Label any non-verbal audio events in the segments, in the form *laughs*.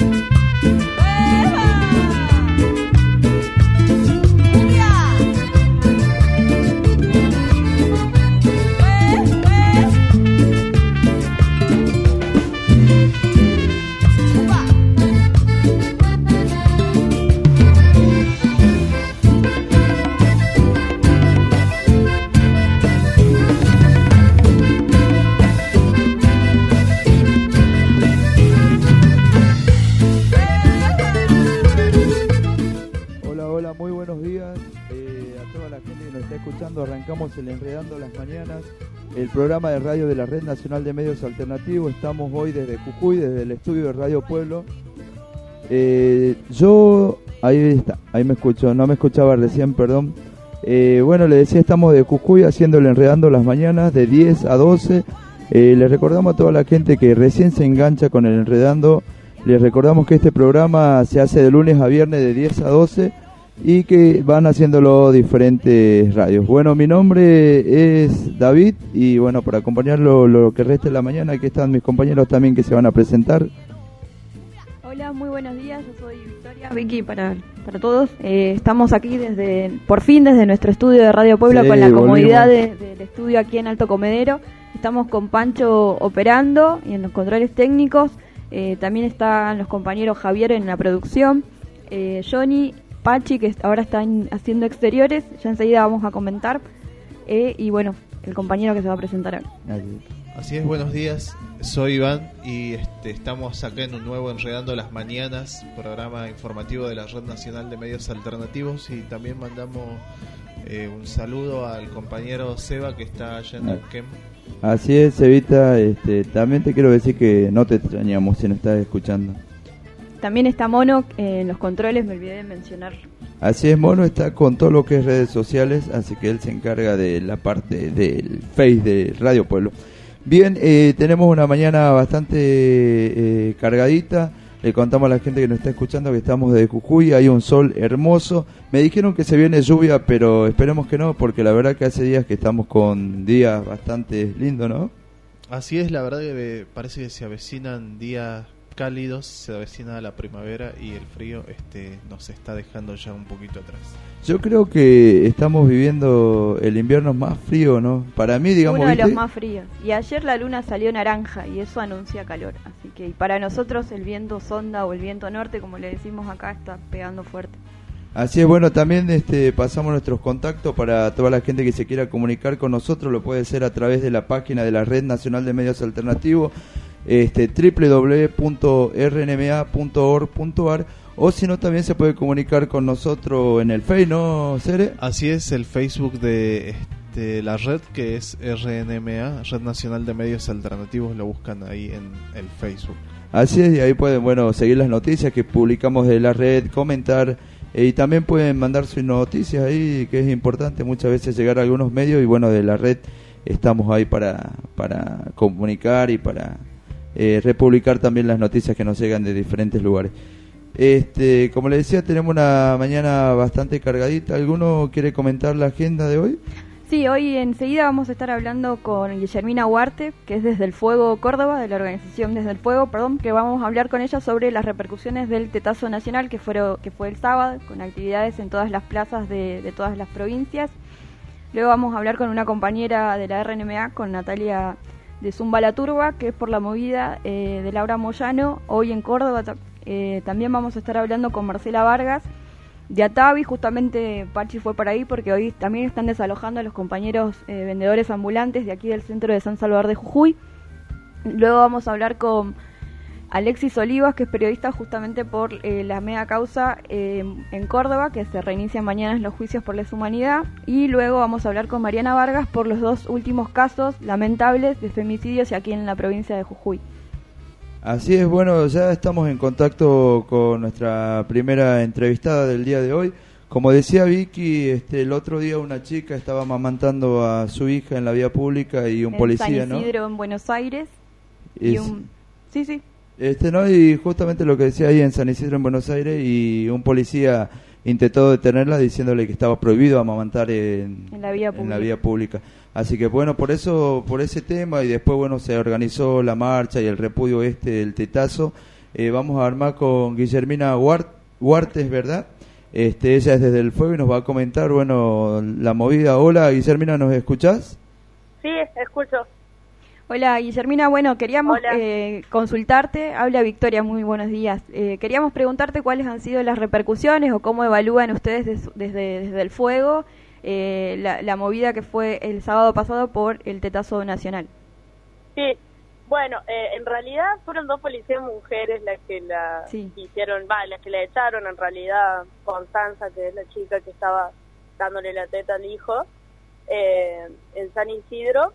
Hola, Arrancamos el Enredando las Mañanas, el programa de radio de la Red Nacional de Medios Alternativos. Estamos hoy desde Jujuy, desde el estudio de Radio Pueblo. Eh, yo, ahí está, ahí me escucho, no me escuchaba recién, perdón. Eh, bueno, le decía, estamos de Jujuy haciendo el Enredando las Mañanas de 10 a 12. Eh, les recordamos a toda la gente que recién se engancha con el Enredando. Les recordamos que este programa se hace de lunes a viernes de 10 a 12 y que van haciéndolo diferentes radios. Bueno, mi nombre es David y bueno, para acompañarlo lo que resta de la mañana, aquí están mis compañeros también que se van a presentar. Hola, muy buenos días. Yo soy Victoria, Vicky para, para todos. Eh, estamos aquí desde, por fin desde nuestro estudio de Radio Pueblo Sí, con la volvimos. comodidad de- del estudio aquí en Alto Comedero. Estamos con Pancho operando y en los controles técnicos. Eh, también están los compañeros Javier en la producción, eh, Johnny, Pachi que ahora están haciendo exteriores. Ya enseguida vamos a comentar. Eh, y bueno, el compañero que se va a presentar ahora. Así es, buenos días. Soy Iván y este, estamos acá en un nuevo Enredando las Mañanas, programa informativo de la Red Nacional de Medios Alternativos y también mandamos eh, un saludo al compañero Seba que está allá en. Neuquén. Así es, Evita, este, también te quiero decir que no te extrañamos si nos estás escuchando. También está Mono eh, en los controles, me olvidé de mencionar. Así es, Mono está con todo lo que es redes sociales, así que él se encarga de la parte del Face de Radio Pueblo. Bien, eh, tenemos una mañana bastante eh, cargadita. Le contamos a la gente que nos está escuchando que estamos desde Jujuy, hay un sol hermoso. Me dijeron que se viene lluvia, pero esperemos que no, porque la verdad que hace días que estamos con días bastante lindos, ¿no? Así es, la verdad que parece que se avecinan días cálidos, se avecina la primavera y el frío este, nos está dejando ya un poquito atrás. Yo creo que estamos viviendo el invierno más frío, ¿no? Para mí, digamos, Uno de los más fríos. Y ayer la luna salió naranja y eso anuncia calor. Así que y para nosotros el viento sonda o el viento norte, como le decimos acá, está pegando fuerte. Así es, bueno, también este, pasamos nuestros contactos para toda la gente que se quiera comunicar con nosotros, lo puede hacer a través de la página de la Red Nacional de Medios Alternativos, este, www.rnma.org.ar, o si no, también se puede comunicar con nosotros en el Face, ¿no, Cere? Así es el Facebook de este, la red que es RNMA, Red Nacional de Medios Alternativos, lo buscan ahí en el Facebook. Así es, y ahí pueden, bueno, seguir las noticias que publicamos de la red, comentar, eh, y también pueden mandar sus noticias ahí, que es importante muchas veces llegar a algunos medios, y bueno, de la red estamos ahí para, para comunicar y para eh, republicar también las noticias que nos llegan de diferentes lugares. Este, como le decía, tenemos una mañana bastante cargadita. ¿Alguno quiere comentar la agenda de hoy? Sí, hoy enseguida vamos a estar hablando con Guillermina Huarte, que es desde el Fuego Córdoba, de la organización Desde el Fuego, perdón, que vamos a hablar con ella sobre las repercusiones del Tetazo Nacional, que, fueron, que fue el sábado, con actividades en todas las plazas de, de todas las provincias. Luego vamos a hablar con una compañera de la RNMA, con Natalia de Zumba La Turba, que es por la movida eh, de Laura Moyano, hoy en Córdoba. eh, también vamos a estar hablando con Marcela Vargas, de Atavi, justamente Pachi fue para ahí porque hoy también están desalojando a los compañeros eh, vendedores ambulantes de aquí del centro de San Salvador de Jujuy. Luego vamos a hablar con Alexis Olivas, que es periodista justamente por eh, la mega causa eh, en Córdoba, que se reinician mañana los juicios por lesa humanidad. Y luego vamos a hablar con Mariana Vargas por los dos últimos casos lamentables de femicidios aquí en la provincia de Jujuy. Así es, bueno, ya estamos en contacto con nuestra primera entrevistada del día de hoy. Como decía Vicky, este, el otro día una chica estaba amamantando a su hija en la vía pública y un en policía, San ¿no? Isidro, en Buenos Aires. Y un... Sí, sí. Este, ¿no? Y justamente lo que decía ahí en San Isidro, en Buenos Aires, y un policía intentó detenerla diciéndole que estaba prohibido amamantar en, En la vía en pública. vía pública. Así que bueno, por eso, por ese tema, y después bueno, se organizó la marcha y el repudio este del tetazo, eh, vamos a armar con Guillermina Huart- Huartes, ¿verdad? Este, ella es desde el fuego y nos va a comentar, bueno, la movida. Hola, Guillermina, ¿nos escuchás? Sí, escucho. Hola Guillermina, bueno, queríamos eh, consultarte, habla Victoria, muy buenos días. Eh, queríamos preguntarte cuáles han sido las repercusiones o cómo evalúan ustedes des- desde, desde el fuego eh, la, la movida que fue el sábado pasado por el Tetazo Nacional. Sí, bueno, eh, en realidad fueron dos policías mujeres las que la Sí. hicieron, va, las que la echaron en realidad, Constanza, que es la chica que estaba dándole la teta al hijo, eh, en San Isidro.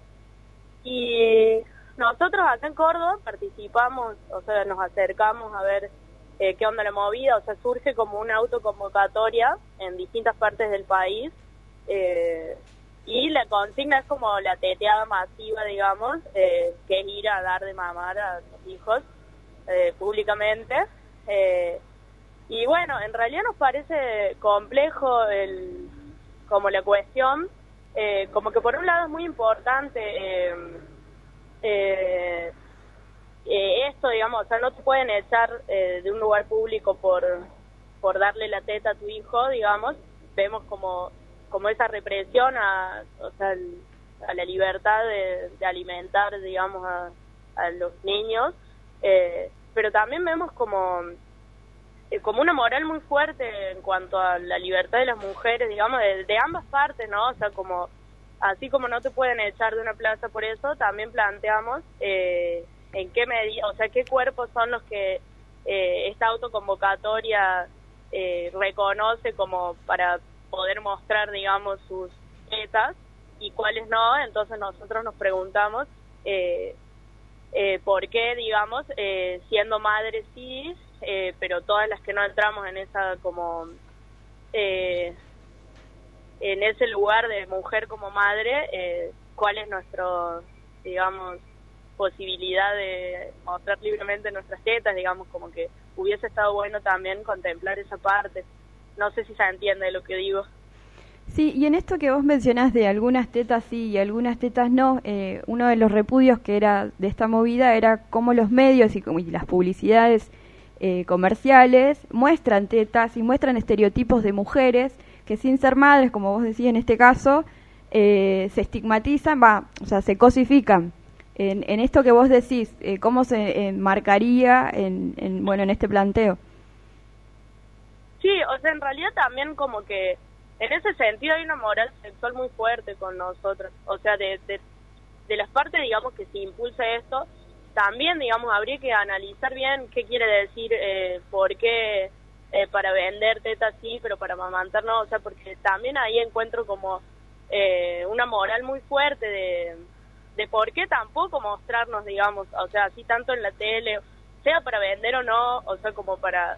Y nosotros acá en Córdoba participamos, o sea, nos acercamos a ver eh, qué onda la movida, o sea, surge como una autoconvocatoria en distintas partes del país. eh, y la consigna es como la teteada masiva, digamos, eh, que es ir a dar de mamar a los hijos eh, públicamente. Eh, y bueno, en realidad nos parece complejo el, como la cuestión, eh, como que por un lado es muy importante eh, eh, eh, esto, digamos, o sea, no te pueden echar eh, de un lugar público por, por darle la teta a tu hijo, digamos, vemos como, como esa represión a, o sea, a la libertad de, de alimentar, digamos, a, a los niños, eh, pero también vemos como eh, como una moral muy fuerte en cuanto a la libertad de las mujeres, digamos, de, ambas partes, ¿no? O sea, como así como no te pueden echar de una plaza por eso, también planteamos eh, en qué medida, o sea, qué cuerpos son los que eh, esta autoconvocatoria eh, reconoce como para poder mostrar, digamos, sus metas y cuáles no. Entonces nosotros nos preguntamos eh, eh, por qué, digamos, eh, siendo madres sí, eh, pero todas las que no entramos en esa como eh, en ese lugar de mujer como madre, eh, cuál es nuestro, digamos, posibilidad de mostrar libremente nuestras tetas, digamos, como que hubiese estado bueno también contemplar esa parte. No sé si se entiende lo que digo. Sí, y en esto que vos mencionás de algunas tetas sí y algunas tetas no, eh, uno de los repudios que era de esta movida era cómo los medios y, y las publicidades eh, comerciales muestran tetas y muestran estereotipos de mujeres que sin ser madres, como vos decís en este caso, eh, se estigmatizan, va, o sea, se cosifican. En, en esto que vos decís, eh, ¿cómo se marcaría en, en, bueno, en este planteo? Sí, o sea, en realidad también como que en ese sentido hay una moral sexual muy fuerte con nosotros. O sea, de, de, de las partes, digamos, que se impulsa esto, también, digamos, habría que analizar bien qué quiere decir, eh, por qué eh, para vender tetas sí, pero para amamantar no. O sea, porque también ahí encuentro como eh, una moral muy fuerte de, de por qué tampoco mostrarnos, digamos, o sea, así tanto en la tele, sea para vender o no, o sea, como para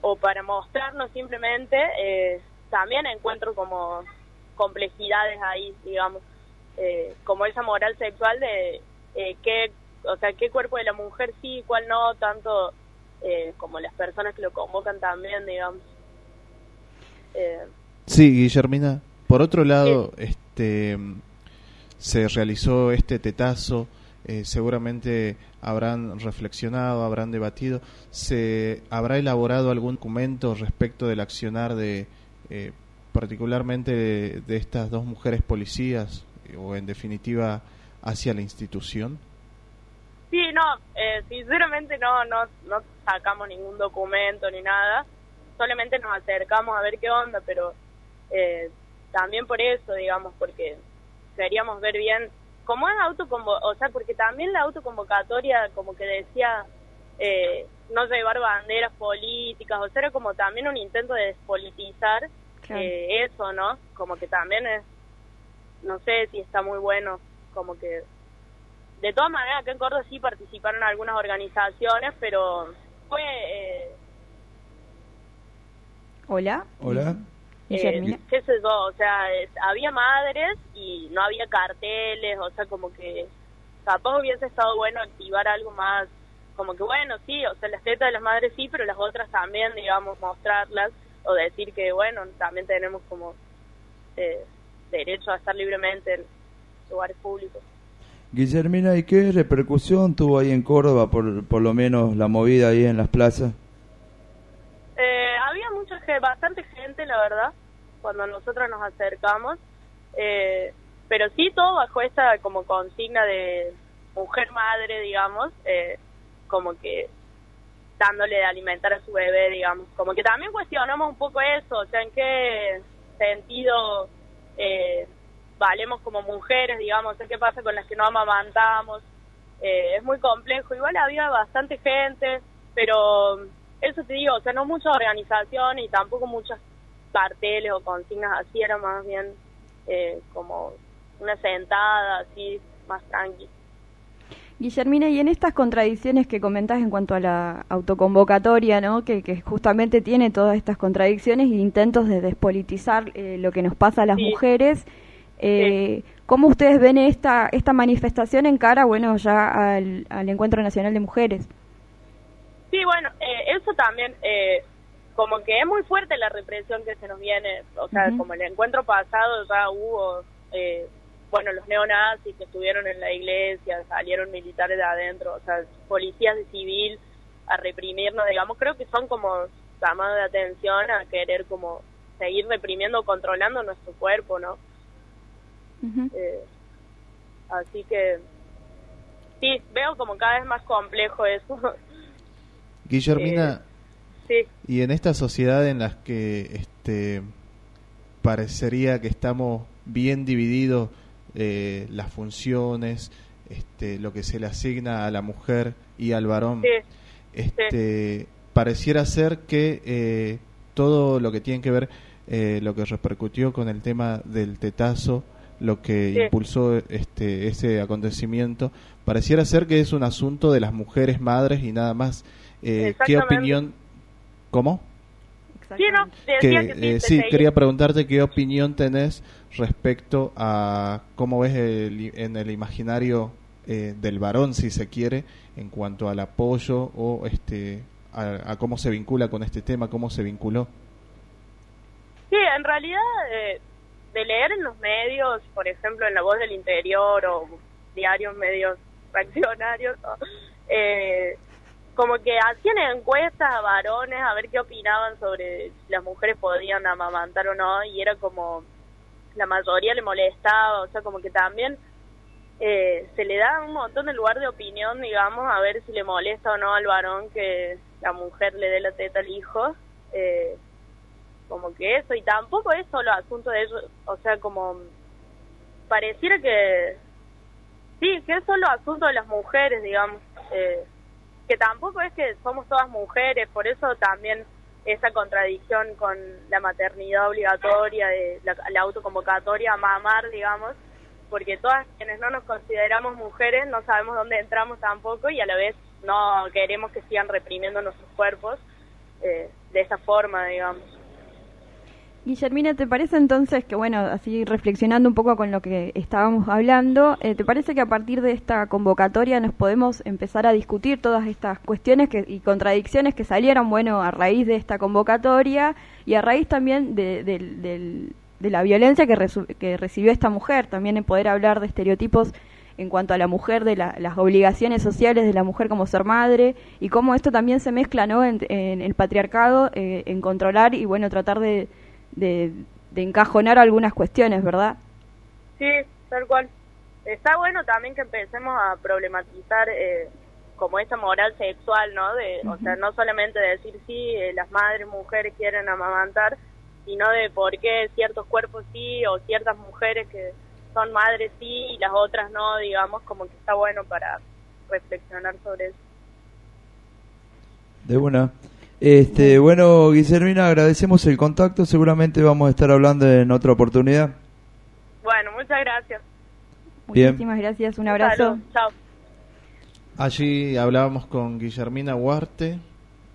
o para mostrarnos simplemente, eh, también encuentro como complejidades ahí, digamos, eh, como esa moral sexual de eh, qué, o sea, qué cuerpo de la mujer sí, cuál no, tanto eh, como las personas que lo convocan también, digamos. Eh, Sí, Guillermina. Por otro lado, este se realizó este tetazo. eh, seguramente habrán reflexionado, habrán debatido. ¿Se habrá elaborado algún documento respecto del accionar de, eh, particularmente de, de estas dos mujeres policías o en definitiva hacia la institución? Sí, no, eh, sinceramente no, no, no sacamos ningún documento ni nada, solamente nos acercamos a ver qué onda, pero eh, también por eso, digamos, porque queríamos ver bien cómo es autoconvo, o sea, porque también la autoconvocatoria como que decía eh, no llevar banderas políticas, o sea, era como también un intento de despolitizar Claro. eh, eso, ¿no? Como que también es, no sé si está muy bueno, como que, de todas maneras, acá en Córdoba sí participaron algunas organizaciones, pero fue... Eh, Hola. Hola. Guillermina. eh, qué sé yo, o sea, es- había madres y no había carteles, o sea, como que capaz hubiese estado bueno activar algo más, como que bueno, sí, o sea, las tetas de las madres sí, pero las otras también, digamos, mostrarlas o decir que, bueno, también tenemos como eh, derecho a estar libremente en lugares públicos. Guillermina, ¿y qué repercusión tuvo ahí en Córdoba, por, por lo menos la movida ahí en las plazas? Eh, había mucha gente, bastante gente, la verdad, cuando nosotros nos acercamos, eh, pero sí todo bajo esta como consigna de mujer madre, digamos, eh, como que dándole de alimentar a su bebé, digamos, como que también cuestionamos un poco eso, o sea, en qué sentido eh, valemos como mujeres, digamos, qué pasa con las que no amamantamos, eh, es muy complejo, igual había bastante gente, pero eso te digo, o sea, no mucha organización y tampoco muchos carteles o consignas así, era más bien eh, como una sentada así, más tranqui. Guillermina, y en estas contradicciones que comentás en cuanto a la autoconvocatoria, ¿no? que, que justamente tiene todas estas contradicciones e intentos de despolitizar eh, lo que nos pasa a las Sí. mujeres, eh, ¿cómo ustedes ven esta, esta manifestación en cara, bueno, ya al, al Encuentro Nacional de Mujeres? Sí, bueno, eh, eso también, eh, como que es muy fuerte la represión que se nos viene, o sea, Ujú. como el encuentro pasado ya hubo, eh, bueno, los neonazis que estuvieron en la iglesia, salieron militares de adentro, o sea, policías de civil a reprimirnos, digamos, creo que son como llamados de atención a querer como seguir reprimiendo, controlando nuestro cuerpo, ¿no? Eh, así que sí, veo como cada vez más complejo eso. *laughs* Guillermina, sí. y en esta sociedad en la que este parecería que estamos bien divididos eh, las funciones, este, lo que se le asigna a la mujer y al varón, Sí, este, pareciera ser que eh, todo lo que tiene que ver, eh, lo que repercutió con el tema del tetazo, lo que Sí. impulsó este, ese acontecimiento, pareciera ser que es un asunto de las mujeres madres y nada más. Eh, ¿Qué opinión? ¿Cómo? sí, no, Que, sí, eh, sí, quería preguntarte qué opinión tenés respecto a cómo ves el- en el imaginario eh, del varón, si se quiere, en cuanto al apoyo o este a, a cómo se vincula con este tema, cómo se vinculó. Sí, en realidad, eh, de leer en los medios, por ejemplo, en La Voz del Interior o diarios medios reaccionarios, eh, como que hacían encuestas a varones a ver qué opinaban sobre si las mujeres podían amamantar o no, y era como la mayoría le molestaba, o sea, como que también eh, se le da un montón de lugar de opinión, digamos, a ver si le molesta o no al varón que la mujer le dé la teta al hijo. Eh, como que eso, y tampoco es solo asunto de ellos, o sea, como pareciera que sí, que es solo asunto de las mujeres, digamos, eh, que tampoco es que somos todas mujeres, por eso también esa contradicción con la maternidad obligatoria, de la, la autoconvocatoria a mamar, digamos, porque todas quienes no nos consideramos mujeres no sabemos dónde entramos tampoco y a la vez no queremos que sigan reprimiendo nuestros cuerpos eh, de esa forma, digamos. Guillermina, ¿te parece entonces que, bueno, así reflexionando un poco con lo que estábamos hablando, eh, ¿te parece que a partir de esta convocatoria nos podemos empezar a discutir todas estas cuestiones que, y contradicciones que salieron, bueno, a raíz de esta convocatoria y a raíz también de, del- de la violencia que, que recibió esta mujer, también en poder hablar de estereotipos en cuanto a la mujer, de la- las obligaciones sociales de la mujer como ser madre y cómo esto también se mezcla, ¿no?, en, en el patriarcado, eh, en controlar y, bueno, tratar de de, de encajonar algunas cuestiones, ¿verdad? Sí, tal cual. Está bueno también que empecemos a problematizar eh, como esta moral sexual, ¿no? De, O sea, no solamente decir sí, eh, las madres, mujeres quieren amamantar, sino de por qué ciertos cuerpos sí o ciertas mujeres que son madres sí y las otras no, digamos, como que está bueno para reflexionar sobre eso. De buena. Este, bueno, Guillermina, agradecemos el contacto. Seguramente vamos a estar hablando en otra oportunidad. Bueno, muchas gracias. Bien. Muchísimas gracias, un abrazo. Chao. Allí hablábamos con Guillermina Huarte.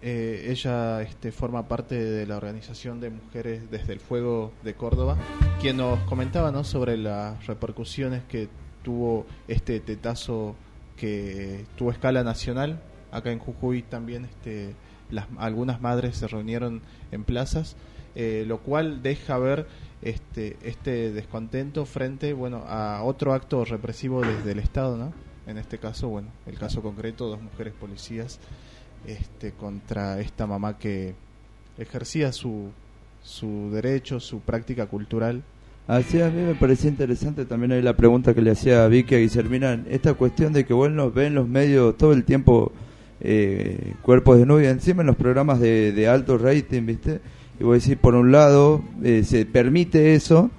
eh, ella este, forma parte de la organización de Mujeres desde el Fuego de Córdoba, quien nos comentaba ¿no? sobre las repercusiones que tuvo este tetazo que tuvo escala nacional. Acá en Jujuy también este, las, algunas madres se reunieron en plazas, eh, lo cual deja ver este, este descontento frente bueno, a otro acto represivo desde el Estado, ¿no? En este caso, bueno, el caso concreto, dos mujeres policías este, contra esta mamá que ejercía su, su derecho, su práctica cultural. Así a mí me parecía interesante también ahí la pregunta que le hacía a Vicky a Guillermina, esta cuestión de que bueno ven los medios todo el tiempo eh, cuerpos desnudos encima en los programas de, de alto rating, ¿viste? Y voy a decir, por un lado eh, se permite eso,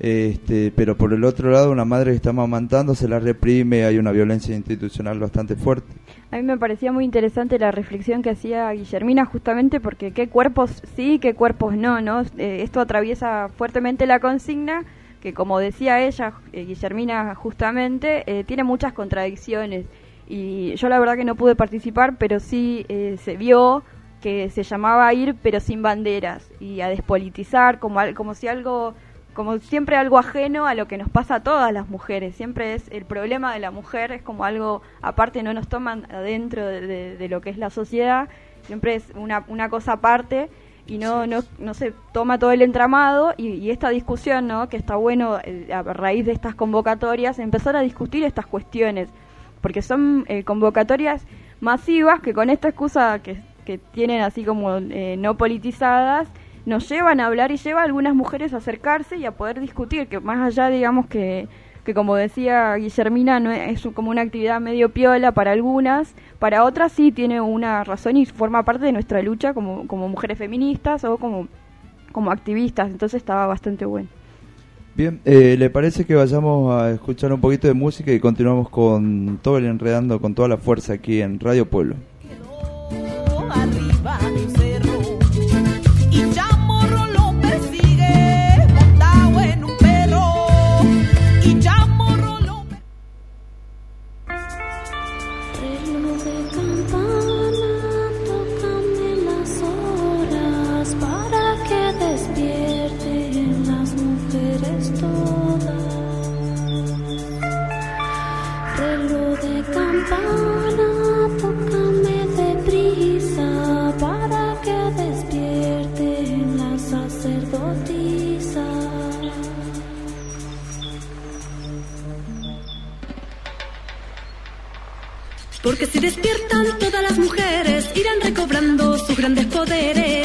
este, pero por el otro lado una madre que está amamantando se la reprime, hay una violencia institucional bastante fuerte. A mí me parecía muy interesante la reflexión que hacía Guillermina justamente porque qué cuerpos sí, qué cuerpos no, ¿no? Eh, esto atraviesa fuertemente la consigna que como decía ella, eh, Guillermina justamente, tiene muchas contradicciones y yo la verdad que no pude participar, pero sí eh, se vio que se llamaba a ir pero sin banderas y a despolitizar como, como si algo como siempre algo ajeno a lo que nos pasa a todas las mujeres. Siempre es el problema de la mujer, es como algo aparte, no nos toman adentro de, de- de lo que es la sociedad, siempre es una, una cosa aparte y no, no, no se toma todo el entramado y, y esta discusión, ¿no? que está bueno eh, a raíz de estas convocatorias, empezar a discutir estas cuestiones, porque son eh, convocatorias masivas que con esta excusa que, que tienen así como eh, no politizadas, nos llevan a hablar y lleva a algunas mujeres a acercarse y a poder discutir, que más allá, digamos, que, que como decía Guillermina, no es, como una actividad medio piola para algunas, para otras sí tiene una razón y forma parte de nuestra lucha como, como mujeres feministas o como, como activistas, entonces estaba bastante bueno. Bien, eh, ¿le parece que vayamos a escuchar un poquito de música y continuamos con todo el enredando con toda la fuerza aquí en Radio Pueblo? Porque si despiertan todas las mujeres, irán recobrando sus grandes poderes.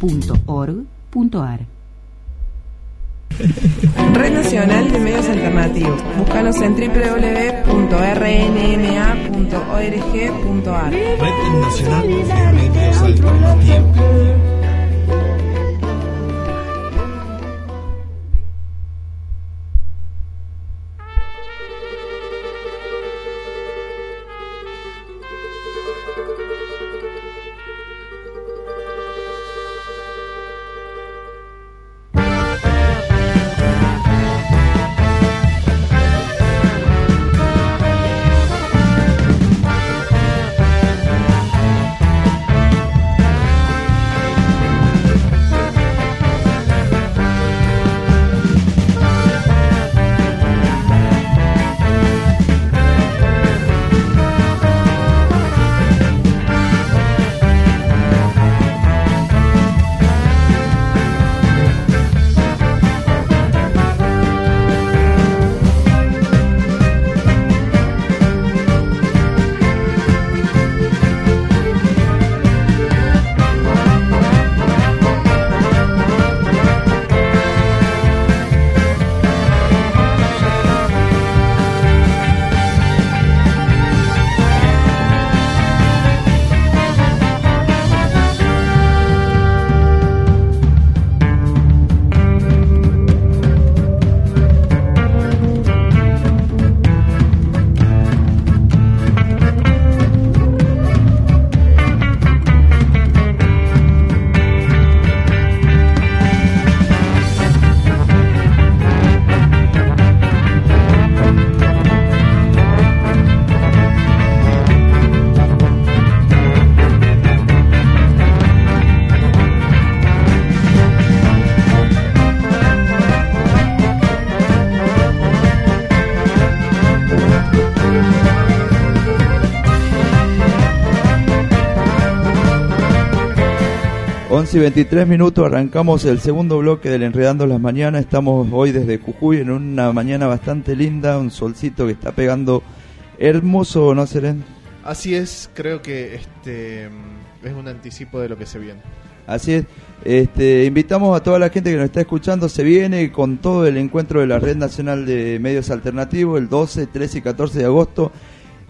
www.rnma.org.ar Red Nacional de Medios Alternativos. Búscanos en www.rnma.org.ar. Red Nacional de Medios Alternativos. Y 23 minutos arrancamos el segundo bloque del Enredando las Mañanas. Estamos hoy desde Jujuy en una mañana bastante linda, un solcito que está pegando hermoso, ¿no, Seren? Así es, creo que este es un anticipo de lo que se viene. Así es. Este, invitamos a toda la gente que nos está escuchando. Se viene con todo el encuentro de la Red Nacional de Medios Alternativos el 12, 13 y 14 de agosto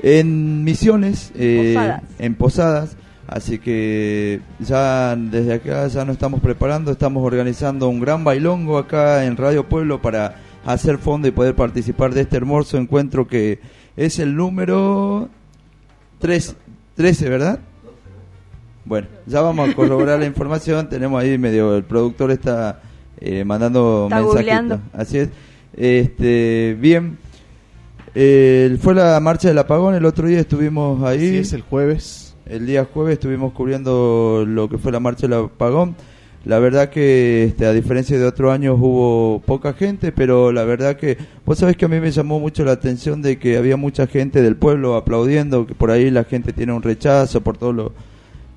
en Misiones, eh, Posadas. en Posadas. Así que ya desde acá ya nos estamos preparando, estamos organizando un gran bailongo acá en Radio Pueblo para hacer fondo y poder participar de este hermoso encuentro que es el número 3, 13, ¿verdad? Bueno, ya vamos a corroborar la *laughs* información, tenemos ahí medio, el productor está eh, mandando googleando. Así es. Este, bien. Eh, fue la marcha del apagón, el otro día estuvimos ahí. Así es, el jueves. El día jueves estuvimos cubriendo lo que fue la marcha del apagón. La verdad que, este, a diferencia de otros años, hubo poca gente, pero la verdad que, vos sabés que a mí me llamó mucho la atención de que había mucha gente del pueblo aplaudiendo, que por ahí la gente tiene un rechazo por todo lo,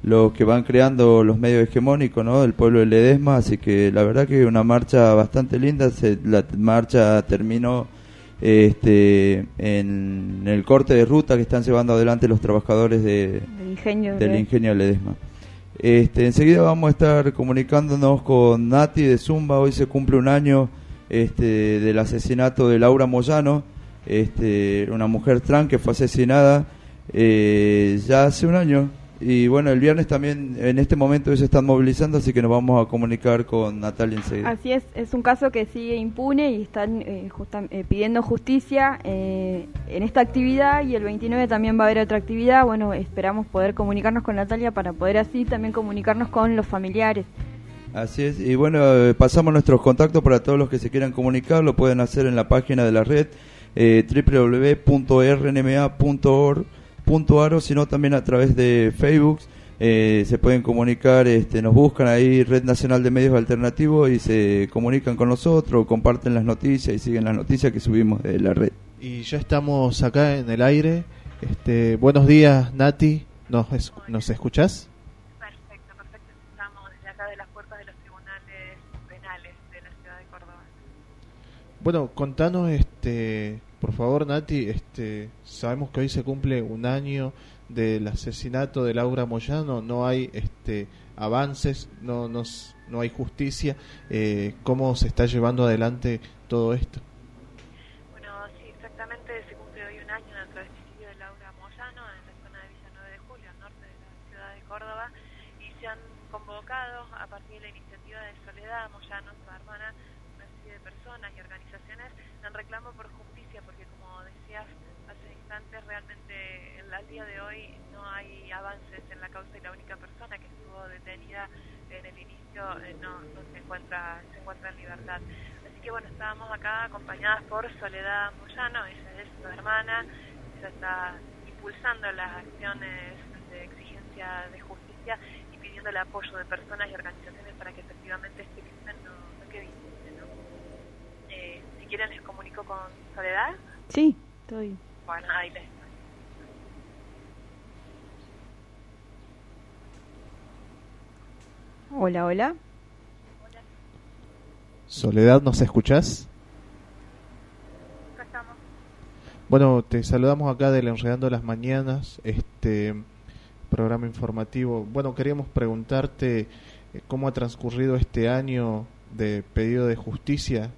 lo que van creando los medios hegemónicos, ¿no? Del pueblo de Ledesma, así que la verdad que una marcha bastante linda, se, la marcha terminó este en el corte de ruta que están llevando adelante los trabajadores de, Del ingenio. del ingenio Ledesma. Este, enseguida vamos a estar comunicándonos con Nati de Zumba. Hoy se cumple un año este, del asesinato de Laura Moyano, este, una mujer trans que fue asesinada eh, ya hace un año. Y bueno, el viernes también, en este momento ellos están movilizando, así que nos vamos a comunicar con Natalia enseguida. Así es, es un caso que sigue impune y están eh, justa- eh, pidiendo justicia eh, en esta actividad y el 29 también va a haber otra actividad. Bueno, esperamos poder comunicarnos con Natalia para poder así también comunicarnos con los familiares. Así es, y bueno, pasamos nuestros contactos para todos los que se quieran comunicar, lo pueden hacer en la página de la red eh, www.rnma.org.ar o sino también a través de Facebook, eh, se pueden comunicar, este, nos buscan ahí Red Nacional de Medios Alternativos y se comunican con nosotros, comparten las noticias y siguen las noticias que subimos de la red. Y ya estamos acá en el aire. Este, buenos días, Nati. ¿Nos, es- ¿Nos escuchás? Perfecto, perfecto. Estamos desde acá de las puertas de los tribunales penales de la ciudad de Córdoba. Bueno, contanos, este, por favor, Nati, este, sabemos que hoy se cumple un año del asesinato de Laura Moyano, no hay este, avances, no, no, hay justicia. Eh, ¿Cómo se está llevando adelante todo esto? Bueno, sí, exactamente se cumple hoy un año del travesticidio de Laura Moyano en la zona de Villa 9 de Julio, al norte de la ciudad de Córdoba, y se han convocado a partir de la iniciativa de Soledad Moyano, su hermana, personas y organizaciones en reclamo por justicia, porque como decías hace instantes, realmente en- al día de hoy no hay avances en la causa y la única persona que estuvo detenida en el inicio eh, no, se encuentra se encuentra en libertad. Así que bueno, estábamos acá acompañadas por Soledad Moyano, ella es su hermana, ella está impulsando las acciones de exigencia de justicia y pidiendo el apoyo de personas y organizaciones para que efectivamente este crimen no quede impune. ¿no? Eh, si quieren les comunico con Soledad. Sí, estoy. Bueno, ahí les Hola, hola. Soledad, ¿nos escuchás? Acá estamos. Bueno, te saludamos acá del Enredando las Mañanas, este programa informativo. Bueno, queríamos preguntarte eh, cómo ha transcurrido este año de pedido de justicia.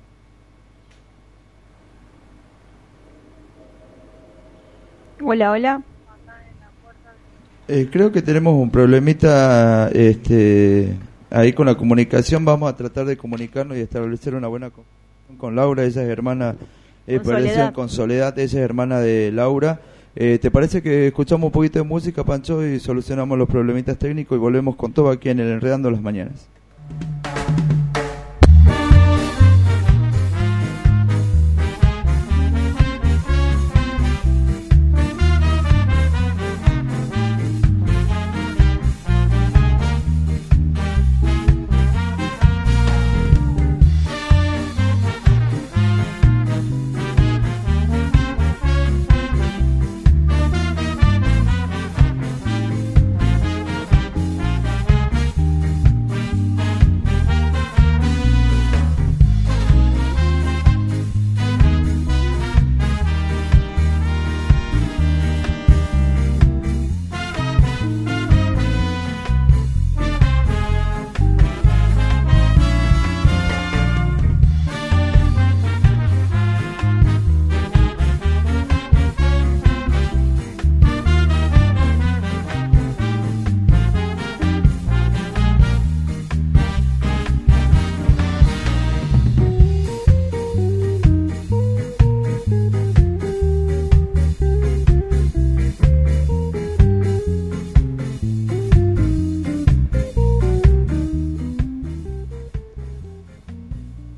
Hola, hola. Eh, creo que tenemos un problemita este, ahí con la comunicación. Vamos a tratar de comunicarnos y establecer una buena comunicación con Laura. Ella es hermana, eh, Con Soledad. con Soledad, ella es hermana de Laura. Eh, ¿Te parece que escuchamos un poquito de música, Pancho, y solucionamos los problemitas técnicos y volvemos con todo aquí en el Enredando las Mañanas?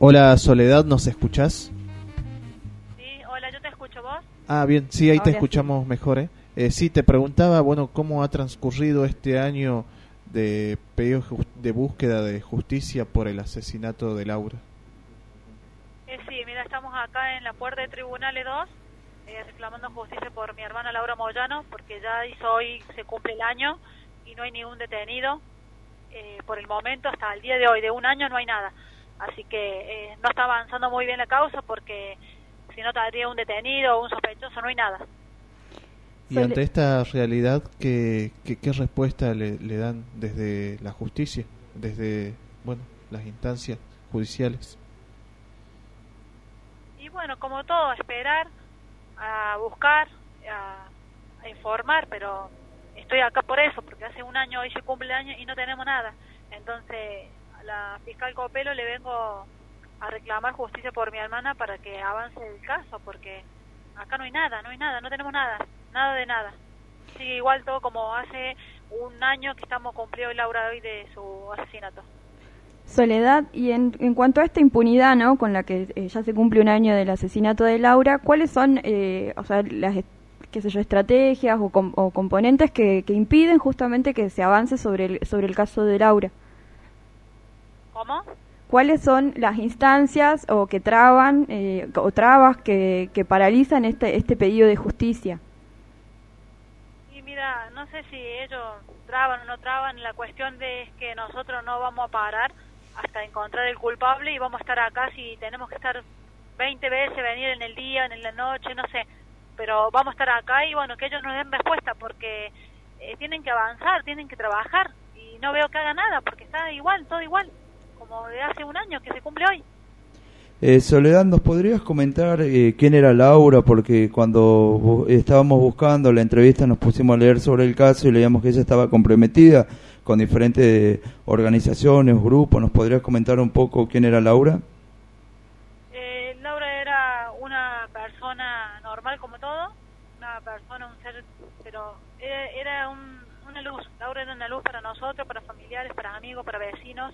Hola Soledad, ¿nos escuchás? Sí, hola, yo te escucho vos. Ah, bien, sí, ahí te escuchamos mejor. ¿eh? Eh, sí, te preguntaba, bueno, cómo ha transcurrido este año de pedido ju- de búsqueda de justicia por el asesinato de Laura. Eh, sí, mira, estamos acá en la puerta de Tribunales 2, eh, reclamando justicia por mi hermana Laura Moyano, porque ya hizo hoy, se cumple el año y no hay ningún detenido. Eh, por el momento, hasta el día de hoy, de un año, no hay nada. Así que eh, no está avanzando muy bien la causa porque si no tendría un detenido o un sospechoso, no hay nada. Y ante esta realidad, ¿qué, qué, qué respuesta le, le dan desde la justicia, desde bueno las instancias judiciales? Y bueno, como todo, esperar, a buscar, a, a informar, pero estoy acá por eso, porque hace un año hoy se cumple el año y no tenemos nada. Entonces, la fiscal Copelo le vengo a reclamar justicia por mi hermana para que avance el caso, porque acá no hay nada, no hay nada, no tenemos nada, nada de nada. Sigue igual todo como hace un año que estamos cumplido Laura hoy de su asesinato. Soledad, y en, en cuanto a esta impunidad, ¿no? Con la que eh, ya se cumple un año del asesinato de Laura, ¿cuáles son, eh, o sea, las, qué sé yo, estrategias o, com- o componentes que, que impiden justamente que se avance sobre el, sobre el caso de Laura. ¿Cómo? ¿Cuáles son las instancias o que traban eh, o trabas que, que paralizan este, este pedido de justicia? Y mira, no sé si ellos traban o no traban, la cuestión de es que nosotros no vamos a parar hasta encontrar el culpable y vamos a estar acá si tenemos que estar 20 veces, venir en el día, en la noche, no sé, pero vamos a estar acá y bueno, que ellos nos den respuesta porque eh, tienen que avanzar, tienen que trabajar y no veo que haga nada porque está igual, todo igual, como de hace un año que se cumple hoy. Eh, Soledad, ¿nos podrías comentar eh, quién era Laura? Porque cuando bu- estábamos buscando la entrevista nos pusimos a leer sobre el caso y leíamos que ella estaba comprometida con diferentes organizaciones, grupos. ¿Nos podrías comentar un poco quién era Laura? Eh, Laura era una persona normal como todo, una persona, un ser, pero era, era un- una luz. Laura era una luz para nosotros, para familiares, para amigos, para vecinos.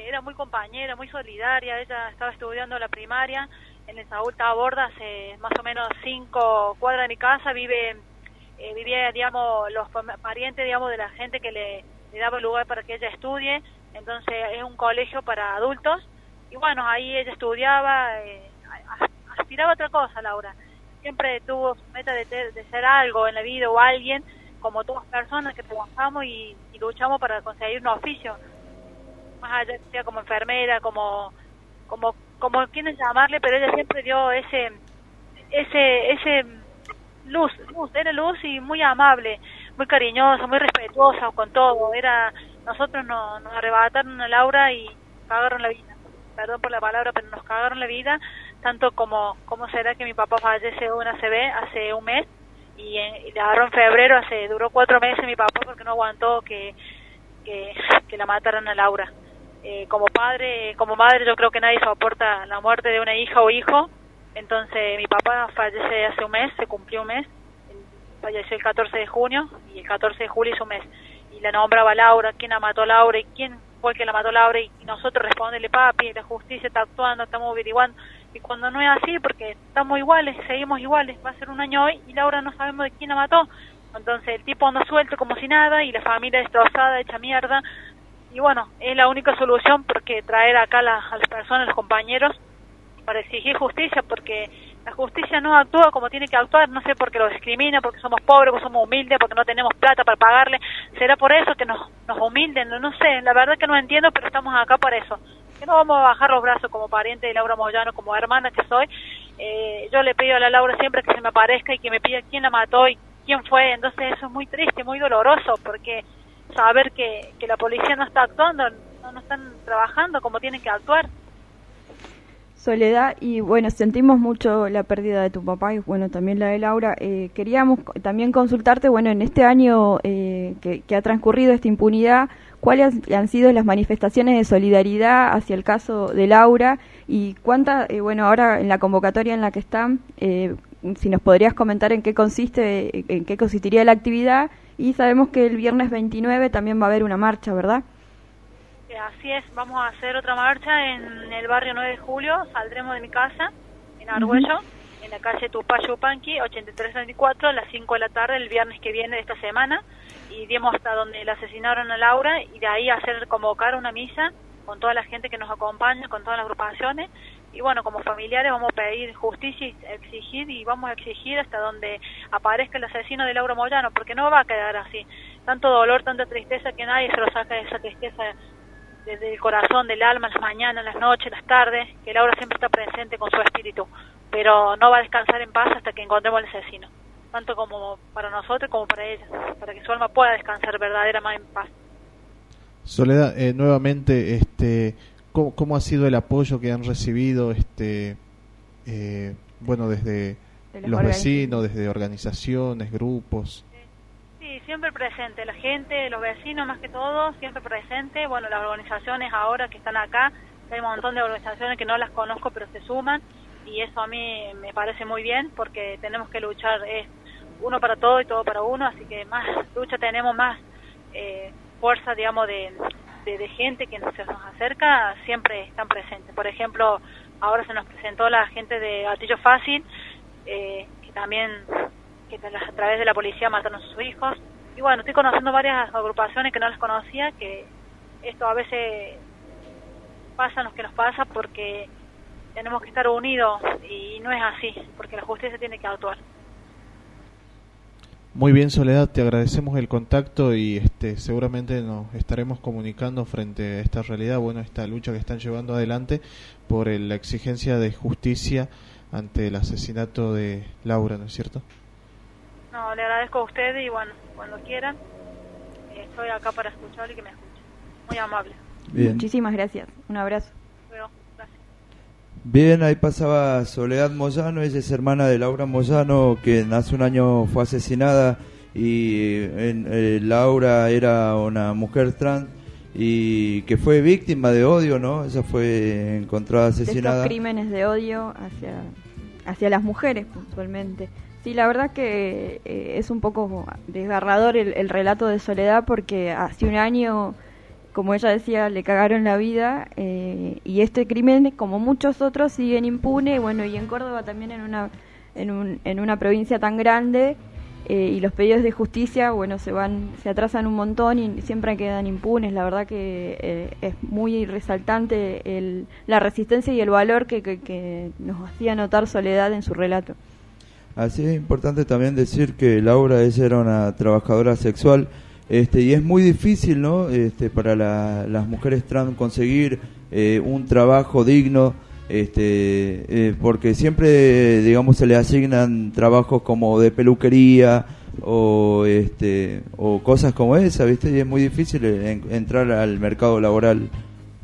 Eh, era muy compañera, muy solidaria. Ella estaba estudiando la primaria en el Saúl Taborda, hace más o menos cinco cuadras de mi casa. Vive, eh, vivía, digamos, los parientes, digamos, de la gente que le, le daba lugar para que ella estudie. Entonces es un colegio para adultos y bueno, ahí ella estudiaba, eh, aspiraba a otra cosa, Laura. Siempre tuvo su meta de ser algo en la vida o alguien, como todas personas que trabajamos y, y luchamos para conseguir un oficio. Más allá sea como enfermera, como, como, como quienes llamarle, pero ella siempre dio ese, ese, ese luz, luz, era luz y muy amable, muy cariñosa, muy respetuosa con todo. Era, nosotros nos, nos arrebataron a Laura y cagaron la vida. Perdón por la palabra, pero nos cagaron la vida, tanto como, como será que mi papá falleció de una CB hace un mes y, en- y le agarró en febrero, hace duró cuatro meses mi papá porque no aguantó que, que, que la mataran a Laura. Eh, como padre, como madre, yo creo que nadie soporta la muerte de una hija o hijo. Entonces, mi papá fallece hace un mes, se cumplió un mes, falleció el 14 de junio y el 14 de julio hizo un mes. Y la nombraba Laura, quién la mató Laura y quién fue el que la mató Laura. Y, nosotros respondele, papi, la justicia está actuando, estamos averiguando. Y cuando no es así, porque estamos iguales, seguimos iguales, va a ser un año hoy y Laura no sabemos de quién la mató. Entonces, el tipo anda suelto como si nada y la familia destrozada, hecha mierda y bueno, es la única solución porque traer acá la- a las personas, los compañeros, para exigir justicia, porque la justicia no actúa como tiene que actuar, no sé, porque lo discrimina, porque somos pobres, porque somos humildes, porque no tenemos plata para pagarle, será por eso que nos, nos humilden, no, no sé, la verdad que no entiendo, pero estamos acá para eso. Que no vamos a bajar los brazos como pariente de Laura Moyano, como hermana que soy. Eh, yo le pido a la Laura siempre que se me aparezca y que me pida quién la mató y quién fue, entonces eso es muy triste, muy doloroso, porque saber que, que la policía no está actuando, no, no están trabajando como tienen que actuar. Soledad, y bueno, sentimos mucho la pérdida de tu papá y bueno, también la de Laura. Eh, queríamos también consultarte, bueno, en este año eh, que, ha transcurrido esta impunidad, ¿cuáles han sido las manifestaciones de solidaridad hacia el caso de Laura? Y cuánta, eh, bueno, ahora en la convocatoria en la que están, eh, si nos podrías comentar en qué consiste, eh, en qué consistiría la actividad. Y sabemos que el viernes 29 también va a haber una marcha, ¿verdad? Eh, Así es, vamos a hacer otra marcha en el barrio 9 de julio, saldremos de mi casa, en Argüello, en la calle Tupá Yupanqui, 8334, a las 5 de la tarde, el viernes que viene de esta semana, y dimos hasta donde le asesinaron a Laura, y de ahí hacer convocar una misa con toda la gente que nos acompaña, con todas las agrupaciones, y bueno, como familiares vamos a pedir justicia y exigir, y vamos a exigir hasta donde aparezca el asesino de Laura Moyano, porque no va a quedar así. Tanto dolor, tanta tristeza, que nadie se lo saca de esa tristeza desde el corazón, del alma, las mañanas, las noches, las tardes, que Laura siempre está presente con su espíritu, pero no va a descansar en paz hasta que encontremos al asesino, tanto como para nosotros como para ella, para que su alma pueda descansar verdaderamente en paz. Soledad, eh, nuevamente, este, ¿cómo, cómo ha sido el apoyo que han recibido, este, eh, bueno, desde De los vecinos, desde organizaciones, grupos? Sí, siempre presente, la gente, los vecinos más que todo, siempre presente, bueno, las organizaciones ahora que están acá, hay un montón de organizaciones que no las conozco pero se suman. Y eso a mí me parece muy bien porque tenemos que luchar, es uno para todo y todo para uno, así que más lucha tenemos, más eh, fuerza, digamos, de, de, gente que nos, se nos acerca, siempre están presentes. Por ejemplo, ahora se nos presentó la gente de Gatillo Fácil, eh, que también que a través de la policía mataron a sus hijos. Y bueno, estoy conociendo varias agrupaciones que no las conocía, que esto a veces pasa lo que nos pasa porque tenemos que estar unidos y no es así, porque la justicia tiene que actuar. Muy bien, Soledad, te agradecemos el contacto y este, seguramente nos estaremos comunicando frente a esta realidad, bueno, esta lucha que están llevando adelante por el- la exigencia de justicia ante el asesinato de Laura, ¿no es cierto? No, le agradezco a usted y bueno, cuando quieran, estoy acá para escuchar y que me escuchen. Muy amable. Bien. Muchísimas gracias. Un abrazo. Bien, ahí pasaba Soledad Moyano, ella es hermana de Laura Moyano, que hace un año fue asesinada y en- eh, Laura era una mujer trans y que fue víctima de odio, ¿no? Ella fue encontrada de estos asesinada. crímenes de odio hacia, hacia las mujeres puntualmente. Sí, la verdad que eh, es un poco desgarrador el, el relato de Soledad porque hace un año, como ella decía, le cagaron la vida eh, y este crimen, como muchos otros, siguen impune. Bueno, y en Córdoba también en una, en, un, en una provincia tan grande eh, y los pedidos de justicia, bueno, se van, se atrasan un montón y siempre quedan impunes. La verdad que eh, es muy resaltante el, la resistencia y el valor que, que, que nos hacía notar Soledad en su relato. Así es importante también decir que Laura ella era una trabajadora sexual este, y es muy difícil ¿no? este, para la- las mujeres trans conseguir eh, un trabajo digno este, eh, porque siempre digamos se le asignan trabajos como de peluquería o este o cosas como esa viste y es muy difícil en- entrar al mercado laboral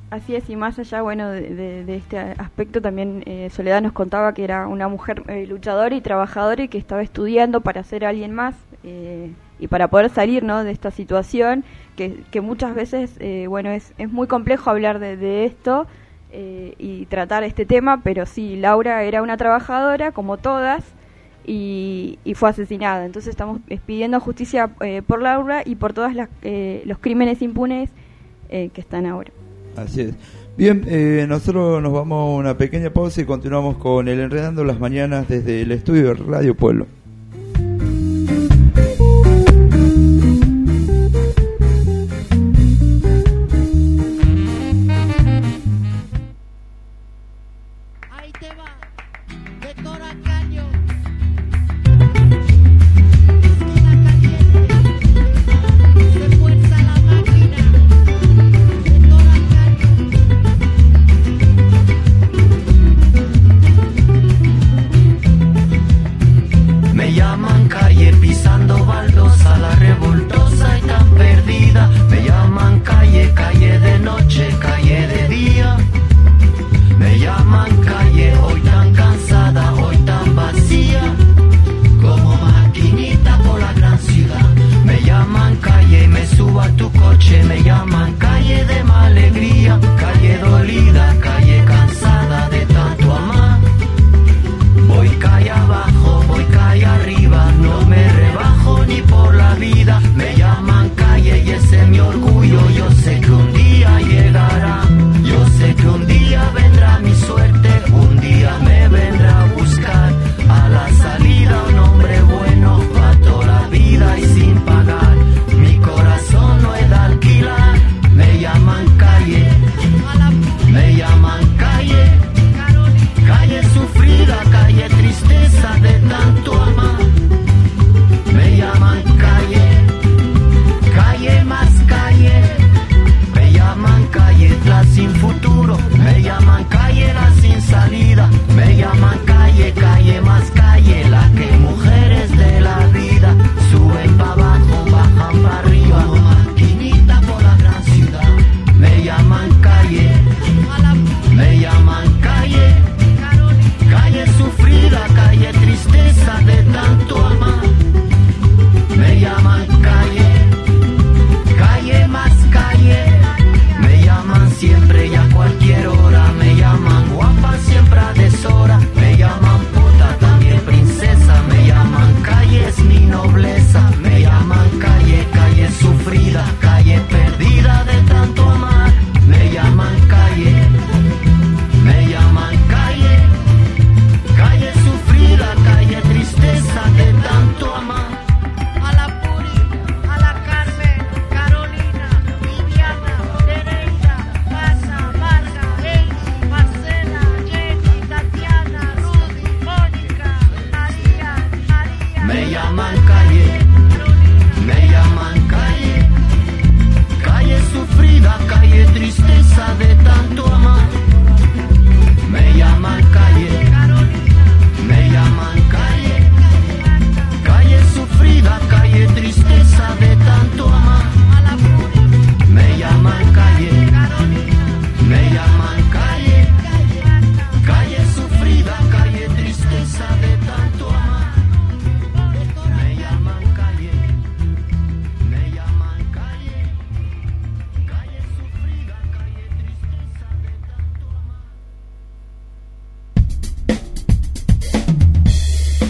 Así es, y más allá, bueno, de, de- este aspecto también eh, Soledad nos contaba que era una mujer eh, luchadora y trabajadora y que estaba estudiando para ser alguien más eh, y para poder salir, ¿no? De esta situación que, que muchas veces, eh, bueno, es, es muy complejo hablar de, de esto eh, y tratar este tema, pero sí, Laura era una trabajadora como todas y, y fue asesinada. Entonces estamos eh, pidiendo justicia eh, por Laura y por todos los crímenes impunes eh, que están ahora. Así es. Bien, eh, nosotros nos vamos a una pequeña pausa y continuamos con el Enredando las Mañanas desde el estudio de Radio Pueblo.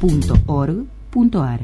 www.org.ar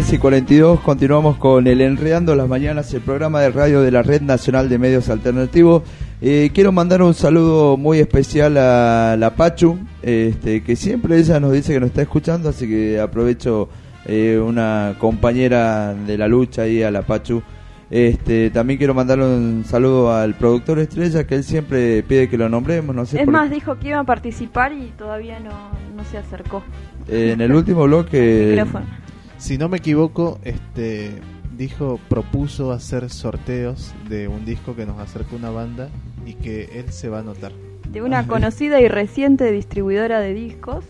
10 y 42 continuamos con el Enredando las Mañanas, el programa de radio de la Red Nacional de Medios Alternativos. Eh, quiero mandar un saludo muy especial a la Pachu, este, que siempre ella nos dice que nos está escuchando, así que aprovecho eh, una compañera de la lucha ahí a la Pachu. Este, también quiero mandarle un saludo al productor Estrella, que él siempre pide que lo nombremos. Es más, dijo que iba a participar y todavía no, no se acercó. En el último bloque... *laughs* Si no me equivoco, este dijo, propuso hacer sorteos de un disco que nos acercó una banda y que él se va a anotar. De una conocida y reciente distribuidora de discos.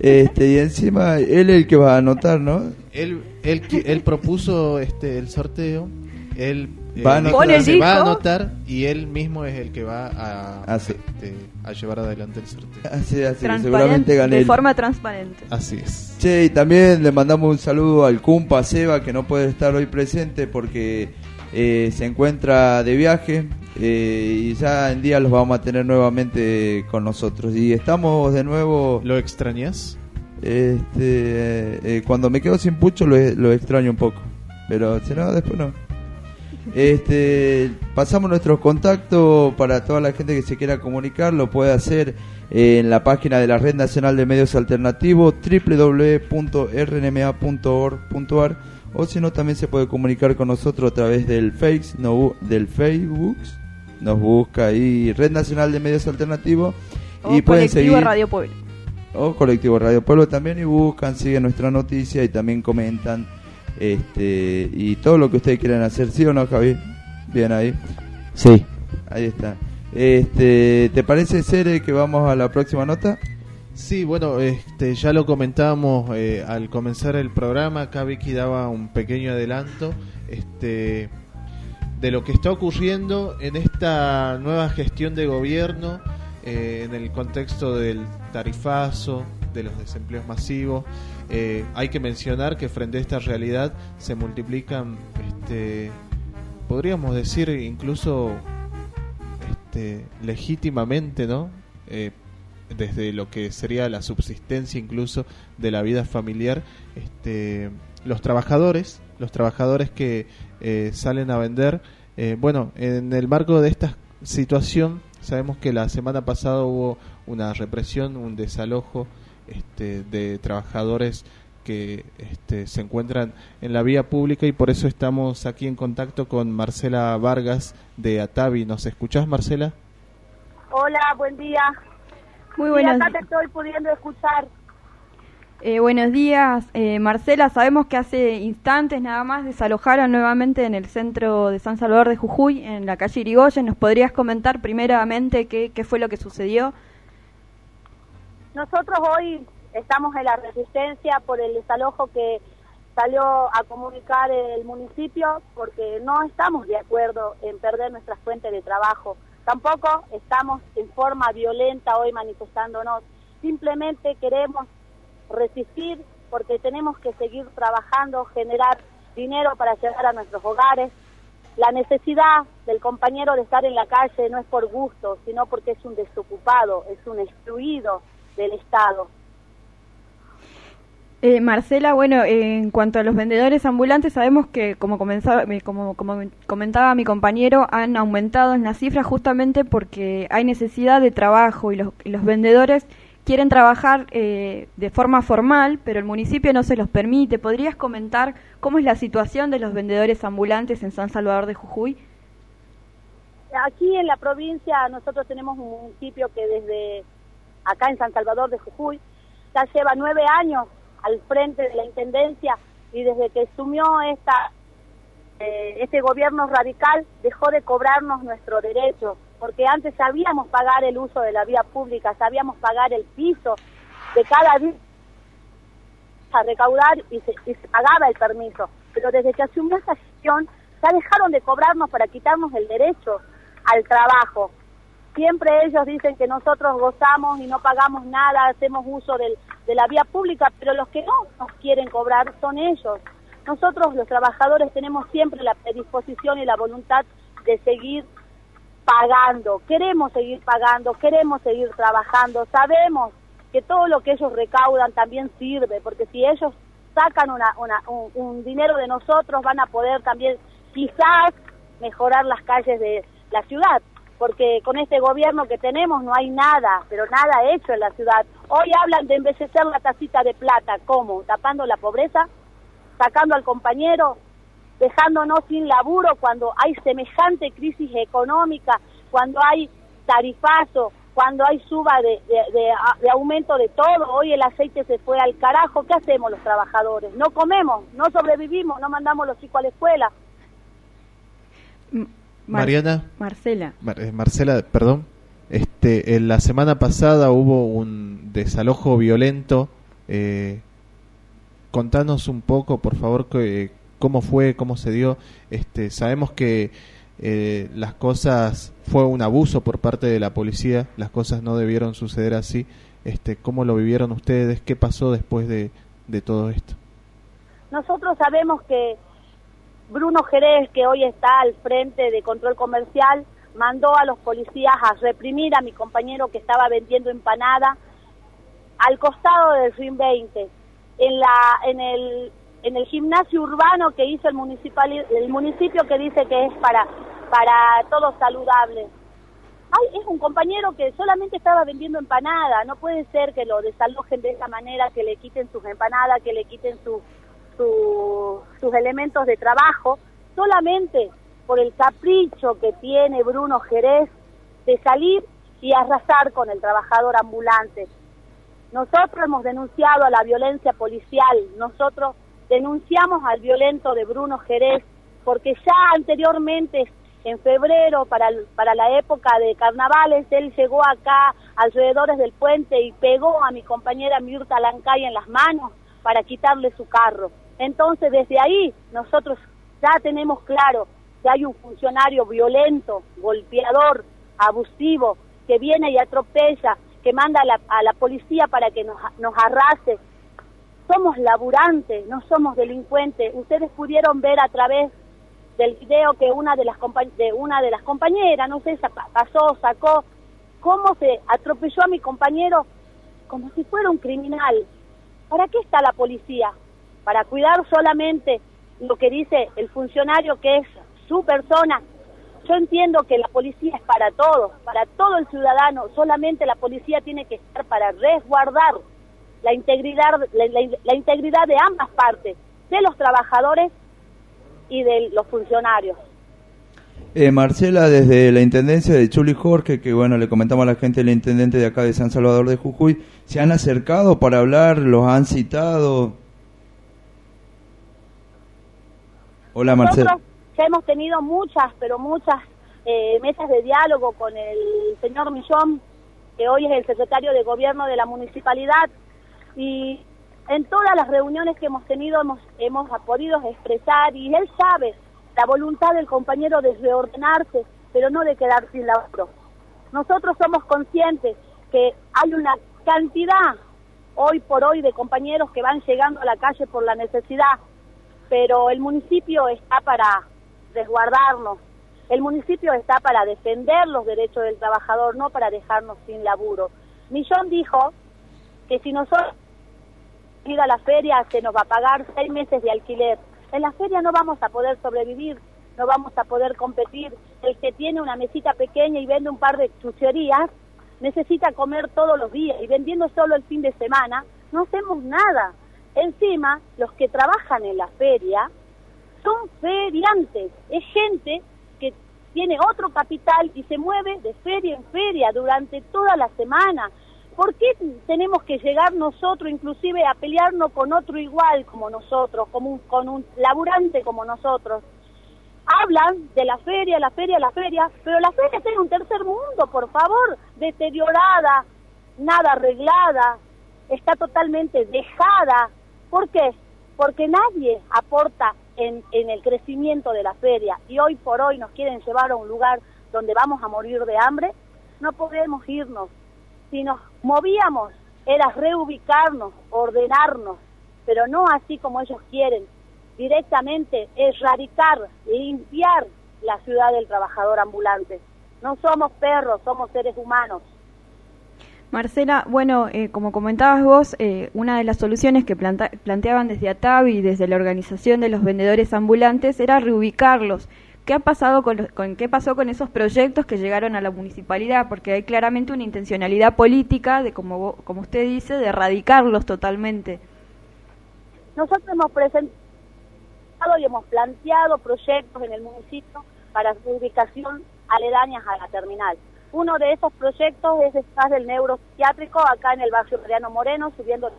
Este, y encima él es el que va a anotar, ¿no? Él, él, él propuso este el sorteo, él eh, Va a dijo anotar. que se Pone el va a disco. anotar y él mismo es el que va a, Ah, este, a llevar adelante el sorteo. Así, así, Transparente, seguramente gané. de forma transparente. Así es. Che, y también le mandamos un saludo al Cumpa Seba, que no puede estar hoy presente porque eh, se encuentra de viaje eh, y ya en día los vamos a tener nuevamente con nosotros. Y estamos de nuevo... ¿Lo extrañas? Este, eh, eh, cuando me quedo sin pucho lo, lo extraño un poco, pero si no, después no. Este, pasamos nuestros contactos para toda la gente que se quiera comunicar, lo puede hacer en la página de la Red Nacional de Medios Alternativos www.rnma.org.ar o si no también se puede comunicar con nosotros a través del Face, no, del Facebook, nos busca ahí Red Nacional de Medios Alternativos O y pueden seguir Radio Pueblo. o Colectivo Radio Pueblo también y buscan, siguen nuestra noticia y también comentan este y todo lo que ustedes quieran hacer, ¿sí o no, Javi? Bien ahí. Sí. Ahí está. Este, ¿te parece Cere que vamos a la próxima nota? Sí, bueno, este, ya lo comentábamos eh, al comenzar el programa, acá Vicky daba un pequeño adelanto este, de lo que está ocurriendo en esta nueva gestión de gobierno, eh, en el contexto del tarifazo, de los desempleos masivos. Eh, hay que mencionar que frente a esta realidad se multiplican, este, podríamos decir incluso este, legítimamente, ¿no? Eh, desde lo que sería la subsistencia incluso de la vida familiar, este, los trabajadores, los trabajadores que eh, salen a vender, eh, bueno, en el marco de esta situación, sabemos que la semana pasada hubo una represión, un desalojo este, de trabajadores que este, se encuentran en la vía pública y por eso estamos aquí en contacto con Marcela Vargas de Atavi. ¿Nos escuchás, Marcela? Hola, buen día. Muy buenos acá te estoy pudiendo escuchar. Eh, buenos días, eh, Marcela. Sabemos que hace instantes nada más desalojaron nuevamente en el centro de San Salvador de Jujuy, en la calle Irigoyen. ¿Nos podrías comentar primeramente qué, qué fue lo que sucedió? Nosotros hoy estamos en la resistencia por el desalojo que salió a comunicar el municipio porque no estamos de acuerdo en perder nuestras fuentes de trabajo. Tampoco estamos en forma violenta hoy manifestándonos. Simplemente queremos resistir porque tenemos que seguir trabajando, generar dinero para llegar a nuestros hogares. La necesidad del compañero de estar en la calle no es por gusto, sino porque es un desocupado, es un excluido del Estado. Eh, Marcela, bueno, eh, en cuanto a los vendedores ambulantes, sabemos que, como, comenzaba, eh, como, como comentaba mi compañero, han aumentado en las cifras justamente porque hay necesidad de trabajo y los, y los vendedores quieren trabajar eh, de forma formal, pero el municipio no se los permite. ¿Podrías comentar cómo es la situación de los vendedores ambulantes en San Salvador de Jujuy? Aquí en la provincia nosotros tenemos un municipio que desde acá en San Salvador de Jujuy ya lleva nueve años al frente de la intendencia y desde que asumió esta eh, este gobierno radical dejó de cobrarnos nuestro derecho porque antes sabíamos pagar el uso de la vía pública, sabíamos pagar el piso de cada día a recaudar y se, y se pagaba el permiso, pero desde que asumió esta gestión ya dejaron de cobrarnos para quitarnos el derecho al trabajo. Siempre ellos dicen que nosotros gozamos y no pagamos nada, hacemos uso de la vía pública, pero los que no nos quieren cobrar son ellos. Nosotros los trabajadores tenemos siempre la predisposición y la voluntad de seguir pagando, queremos seguir pagando, queremos seguir trabajando, sabemos que todo lo que ellos recaudan también sirve, porque si ellos sacan una, una, un, un dinero de nosotros van a poder también quizás mejorar las calles de la ciudad, porque con este gobierno que tenemos no hay nada, pero nada hecho en la ciudad. Hoy hablan de embellecer la tacita de plata, ¿cómo? ¿Tapando la pobreza? ¿Sacando al compañero? dejándonos sin laburo cuando hay semejante crisis económica, cuando hay tarifazo, cuando hay suba de, de, de, de, aumento de todo, hoy el aceite se fue al carajo, ¿qué hacemos los trabajadores? No comemos, no sobrevivimos, no mandamos los chicos a la escuela. Mar Mariana. Marcela. Mar eh, Marcela, perdón. Este, en la semana pasada hubo un desalojo violento. Eh, contanos un poco, por favor, que, cómo fue, cómo se dio. Este, sabemos que eh, las cosas fue un abuso por parte de la policía, las cosas no debieron suceder así. Este, ¿Cómo lo vivieron ustedes? ¿Qué pasó después de, de todo esto? Nosotros sabemos que Bruno Jerez, que hoy está al frente de control comercial, mandó a los policías a reprimir a mi compañero que estaba vendiendo empanada al costado del RIM 20. En, la, en el en el gimnasio urbano que hizo el municipal el municipio que dice que es para para todos saludables. Ay, es un compañero que solamente estaba vendiendo empanada, no puede ser que lo desalojen de esa manera, que le quiten sus empanadas, que le quiten su, su, sus elementos de trabajo, solamente por el capricho que tiene Bruno Jerez de salir y arrasar con el trabajador ambulante. Nosotros hemos denunciado a la violencia policial, nosotros denunciamos al violento de Bruno Jerez porque ya anteriormente en febrero para, para la época de carnavales él llegó acá alrededores del puente y pegó a mi compañera Mirta Lancay en las manos para quitarle su carro. Entonces desde ahí nosotros ya tenemos claro que hay un funcionario violento, golpeador, abusivo, que viene y atropella, que manda a la, a la policía para que nos, arrase, somos laburantes, no somos delincuentes. Ustedes pudieron ver a través del video que una de las de una de las compañeras, no sé, pasó, sacó cómo se atropelló a mi compañero como si fuera un criminal. ¿Para qué está la policía? Para cuidar solamente lo que dice el funcionario que es su persona. Yo entiendo que la policía es para todos, para todo el ciudadano, solamente la policía tiene que estar para resguardar la integridad, la, integridad de ambas partes, de los trabajadores y de los funcionarios. Eh, Marcela, desde la Intendencia de Chuli Jorge, que bueno, le comentamos a la gente, el intendente de acá de San Salvador de Jujuy, ¿se han acercado para hablar? ¿Los han citado? Hola. Nosotros ya hemos tenido muchas, pero muchas eh, mesas de diálogo con el señor Millón, que hoy es el secretario de gobierno de la municipalidad, y En todas las reuniones que hemos tenido hemos, hemos podido expresar y él sabe la voluntad del compañero de reordenarse, pero no de quedar sin laburo. Nosotros somos conscientes que hay una cantidad hoy por hoy de compañeros que van llegando a la calle por la necesidad, pero el municipio está para resguardarnos, el municipio está para defender los derechos del trabajador, no para dejarnos sin laburo. Millón dijo que si nosotros ir a la feria se nos va a pagar seis meses de alquiler. En la feria no vamos a poder sobrevivir, no vamos a poder competir. El que tiene una mesita pequeña y vende un par de chucherías necesita comer todos los días y vendiendo solo el fin de semana no hacemos nada. Encima, los que trabajan en la feria son feriantes, es gente que tiene otro capital y se mueve de feria en feria durante toda la semana. ¿Por qué tenemos que llegar nosotros inclusive a pelearnos con otro igual como nosotros, como un, con un laburante como nosotros? Hablan de la feria, la feria, la feria, pero la feria está en un tercer mundo, por favor, deteriorada, nada arreglada, está totalmente dejada. ¿Por qué? Porque nadie aporta en, el crecimiento de la feria y hoy por hoy nos quieren llevar a un lugar donde vamos a morir de hambre. No podemos irnos, si nos movíamos era reubicarnos, ordenarnos, pero no así como ellos quieren, directamente erradicar, limpiar la ciudad del trabajador ambulante. No somos perros, somos seres humanos. Marcela, bueno, eh, como comentabas vos, eh, una de las soluciones que planta planteaban desde ATAVI y desde la organización de los vendedores ambulantes era reubicarlos. ¿Qué ha pasado con, con, qué pasó con esos proyectos que llegaron a la municipalidad? Porque hay claramente una intencionalidad política de, como, como usted dice, de erradicarlos totalmente. Nosotros hemos presentado y hemos planteado proyectos en el municipio para su ubicación aledañas a la terminal. Uno de esos proyectos es detrás del neuropsiquiátrico acá en el barrio Mariano Moreno, subiendo.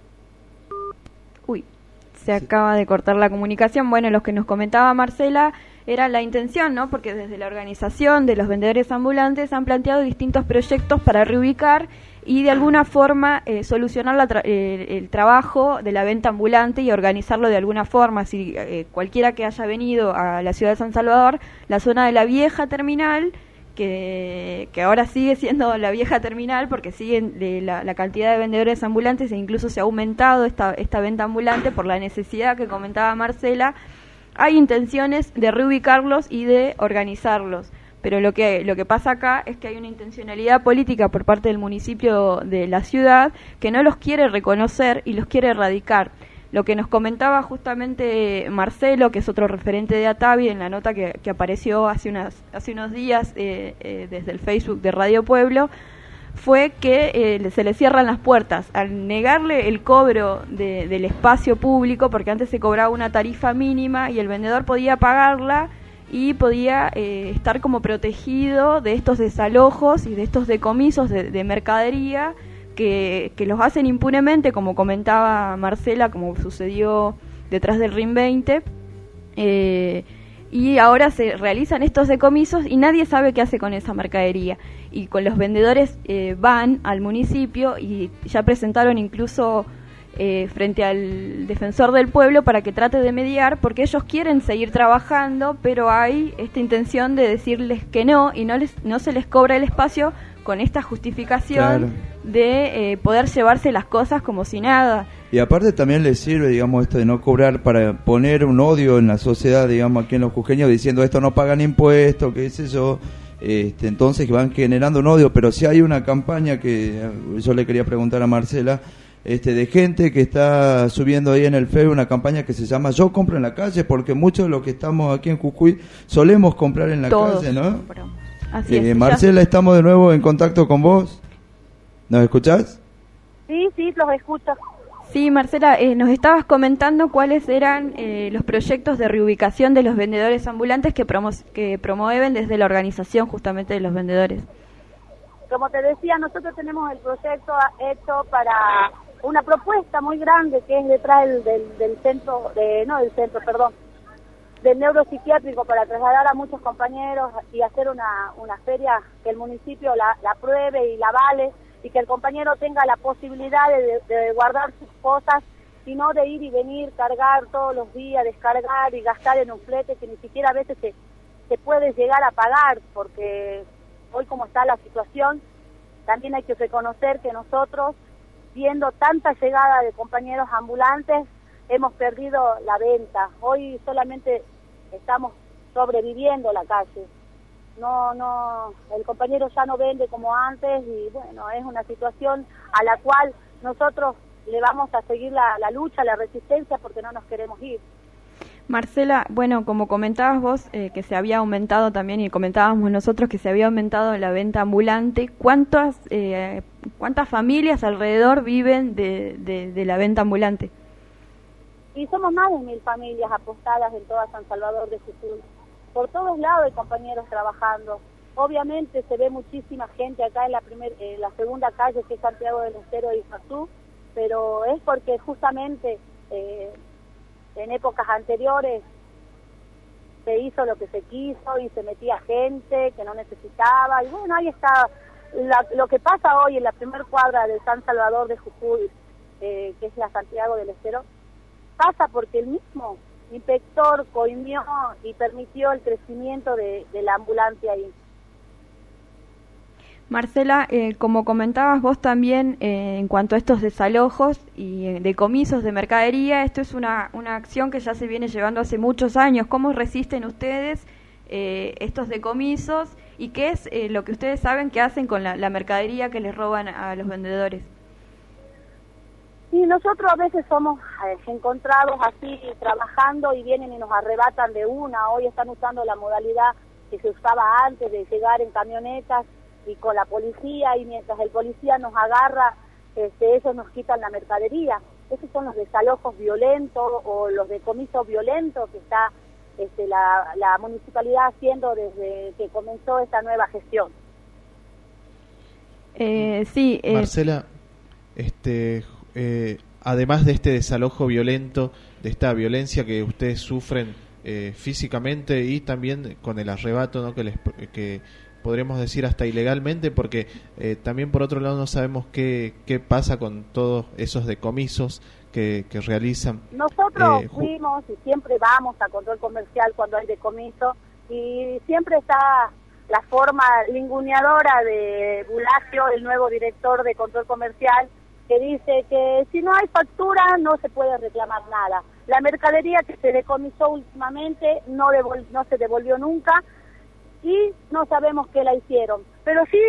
Uy, se acaba de cortar la comunicación. Bueno, los que nos comentaba Marcela era la intención, ¿no? Porque desde la organización de los vendedores ambulantes han planteado distintos proyectos para reubicar y de alguna forma eh, solucionar la tra eh, el trabajo de la venta ambulante y organizarlo de alguna forma. Si eh, cualquiera que haya venido a la ciudad de San Salvador, la zona de la vieja terminal, que, ahora sigue siendo la vieja terminal porque siguen de la, la, cantidad de vendedores ambulantes e incluso se ha aumentado esta, esta venta ambulante por la necesidad que comentaba Marcela. Hay intenciones de reubicarlos y de organizarlos pero lo que lo que pasa acá es que hay una intencionalidad política por parte del municipio de la ciudad que no los quiere reconocer y los quiere erradicar. Lo que nos comentaba justamente Marcelo, que es otro referente de Atavi, en la nota que, que apareció hace, hace unos días eh, eh, desde el Facebook de Radio Pueblo, fue que eh, se le cierran las puertas. Al negarle el cobro de, del espacio público, porque antes se cobraba una tarifa mínima y el vendedor podía pagarla, y podía eh, estar como protegido de estos desalojos y de estos decomisos de, de mercadería que, los hacen impunemente, como comentaba Marcela, como sucedió detrás del RIM 20. Eh, y ahora se realizan estos decomisos y nadie sabe qué hace con esa mercadería. Y con los vendedores eh, van al municipio y ya presentaron incluso eh, frente al defensor del pueblo para que trate de mediar, porque ellos quieren seguir trabajando, pero hay esta intención de decirles que no y no, les, no se les cobra el espacio con esta justificación claro. de eh, poder llevarse las cosas como si nada. Y aparte también les sirve, digamos, esto de no cobrar para poner un odio en la sociedad, digamos, aquí en los cujeños, diciendo esto no pagan impuestos, qué sé yo. Este, entonces van generando un odio, pero si hay una campaña que yo le quería preguntar a Marcela, este, de gente que está subiendo ahí en el Facebook una campaña que se llama Yo compro en la calle, porque muchos de los que estamos aquí en Jujuy solemos comprar en la Todos calle, ¿no? Así eh, es, Marcela, estamos de nuevo en contacto con vos. ¿Nos escuchás? Sí, sí, los escucho. Sí, Marcela, eh, nos estabas comentando cuáles eran eh, los proyectos de reubicación de los vendedores ambulantes que, promo que promueven desde la organización justamente de los vendedores. Como te decía, nosotros tenemos el proyecto hecho para una propuesta muy grande que es detrás del, del, del, centro, de, no del centro, perdón, del neuropsiquiátrico para trasladar a muchos compañeros y hacer una, una feria que el municipio la, pruebe y la vale y que el compañero tenga la posibilidad de, de, guardar sus cosas sino de ir y venir, cargar todos los días, descargar y gastar en un flete que ni siquiera a veces se, se puede llegar a pagar, porque hoy como está la situación, también hay que reconocer que nosotros, viendo tanta llegada de compañeros ambulantes, hemos perdido la venta. Hoy solamente estamos sobreviviendo la calle. No, no, el compañero ya no vende como antes y bueno, es una situación a la cual nosotros le vamos a seguir la, la lucha, la resistencia porque no nos queremos ir. Marcela, bueno, como comentabas vos, eh, que se había aumentado también, y comentábamos nosotros que se había aumentado la venta ambulante, ¿cuántas, eh, cuántas familias alrededor viven de, de, de la venta ambulante? Y somos más de mil familias apostadas en toda San Salvador de Jujuy. Por todos lados hay compañeros trabajando. Obviamente se ve muchísima gente acá en la, primer, en la segunda calle, que es Santiago del Estero y Izazú, pero es porque justamente eh, en épocas anteriores se hizo lo que se quiso y se metía gente que no necesitaba. Y bueno, ahí está la- lo que pasa hoy en la primer cuadra de San Salvador de Jujuy, eh, que es la Santiago del Estero, pasa porque el mismo inspector coimió y permitió el crecimiento de, la ambulancia ahí. Marcela, eh, como comentabas vos también eh, en cuanto a estos desalojos y eh, decomisos de mercadería, esto es una, una acción que ya se viene llevando hace muchos años. ¿Cómo resisten ustedes eh, estos decomisos y qué es eh, lo que ustedes saben que hacen con la mercadería que les roban a los vendedores? Y nosotros a veces somos eh, encontrados así trabajando y vienen y nos arrebatan de una. Hoy están usando la modalidad que se usaba antes de llegar en camionetas y con la policía y mientras el policía nos agarra, este, ellos nos quitan la mercadería. Esos son los desalojos violentos o los decomisos violentos que está este, la, la municipalidad haciendo desde que comenzó esta nueva gestión. Eh, sí, eh, Marcela, este, eh, además de este desalojo violento, de esta violencia que ustedes sufren eh, físicamente y también con el arrebato, ¿no? que les que podríamos decir hasta ilegalmente, porque eh, también por otro lado no sabemos qué, qué pasa con todos esos decomisos que, que realizan. Nosotros Eh, ju- fuimos y siempre vamos a control comercial cuando hay decomiso y siempre está la forma linguneadora de Bulacio, el nuevo director de control comercial, que dice que si no hay factura no se puede reclamar nada. La mercadería que se decomisó últimamente no, devol- no se devolvió nunca y no sabemos qué la hicieron. Pero sí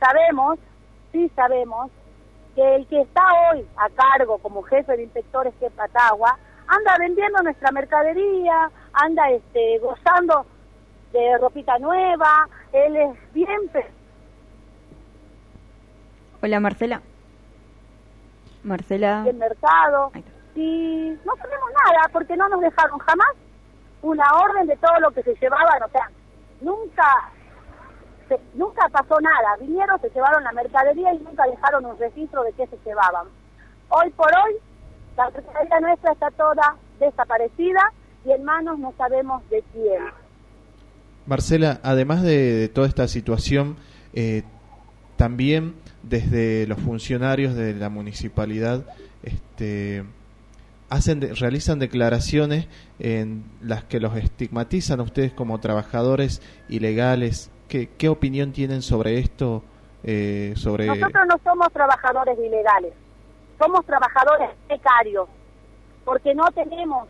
sabemos, sí sabemos que el que está hoy a cargo como jefe de inspectores que es Patagua, anda vendiendo nuestra mercadería, anda este gozando de ropita nueva, él es bien hola Marcela. Marcela. del mercado y no tenemos nada porque no nos dejaron jamás una orden de todo lo que se llevaban, o sea, nunca se- nunca pasó nada, vinieron, se llevaron la mercadería y nunca dejaron un registro de qué se llevaban. Hoy por hoy la mercadería nuestra está toda desaparecida y en manos no sabemos de quién. Marcela, además de, de toda esta situación, eh, también desde los funcionarios de la municipalidad este, hacen de- realizan declaraciones en las que los estigmatizan a ustedes como trabajadores ilegales. ¿Qué, opinión tienen sobre esto? eh, sobre Nosotros no somos trabajadores ilegales, somos trabajadores precarios, porque no tenemos,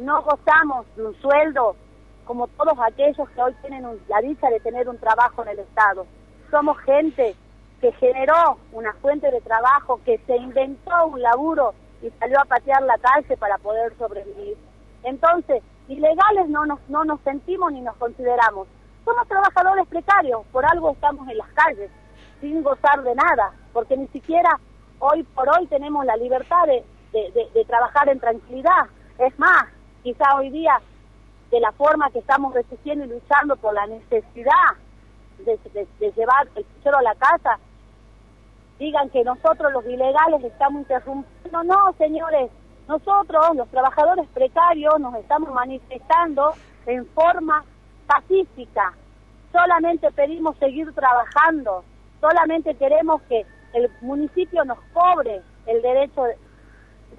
no gozamos de un sueldo como todos aquellos que hoy tienen un- la dicha de tener un trabajo en el Estado. Somos gente que generó una fuente de trabajo, que se inventó un laburo y salió a patear la calle para poder sobrevivir. Entonces, ilegales no nos, no nos sentimos ni nos consideramos. Somos trabajadores precarios, por algo estamos en las calles sin gozar de nada, porque ni siquiera hoy por hoy tenemos la libertad de, de- trabajar en tranquilidad. Es más, quizá hoy día, de la forma que estamos resistiendo y luchando por la necesidad de, llevar el puchero a la casa, digan que nosotros los ilegales estamos interrumpiendo. No, señores, nosotros, los trabajadores precarios, nos estamos manifestando en forma pacífica. Solamente pedimos seguir trabajando. Solamente queremos que el municipio nos cobre el derecho de,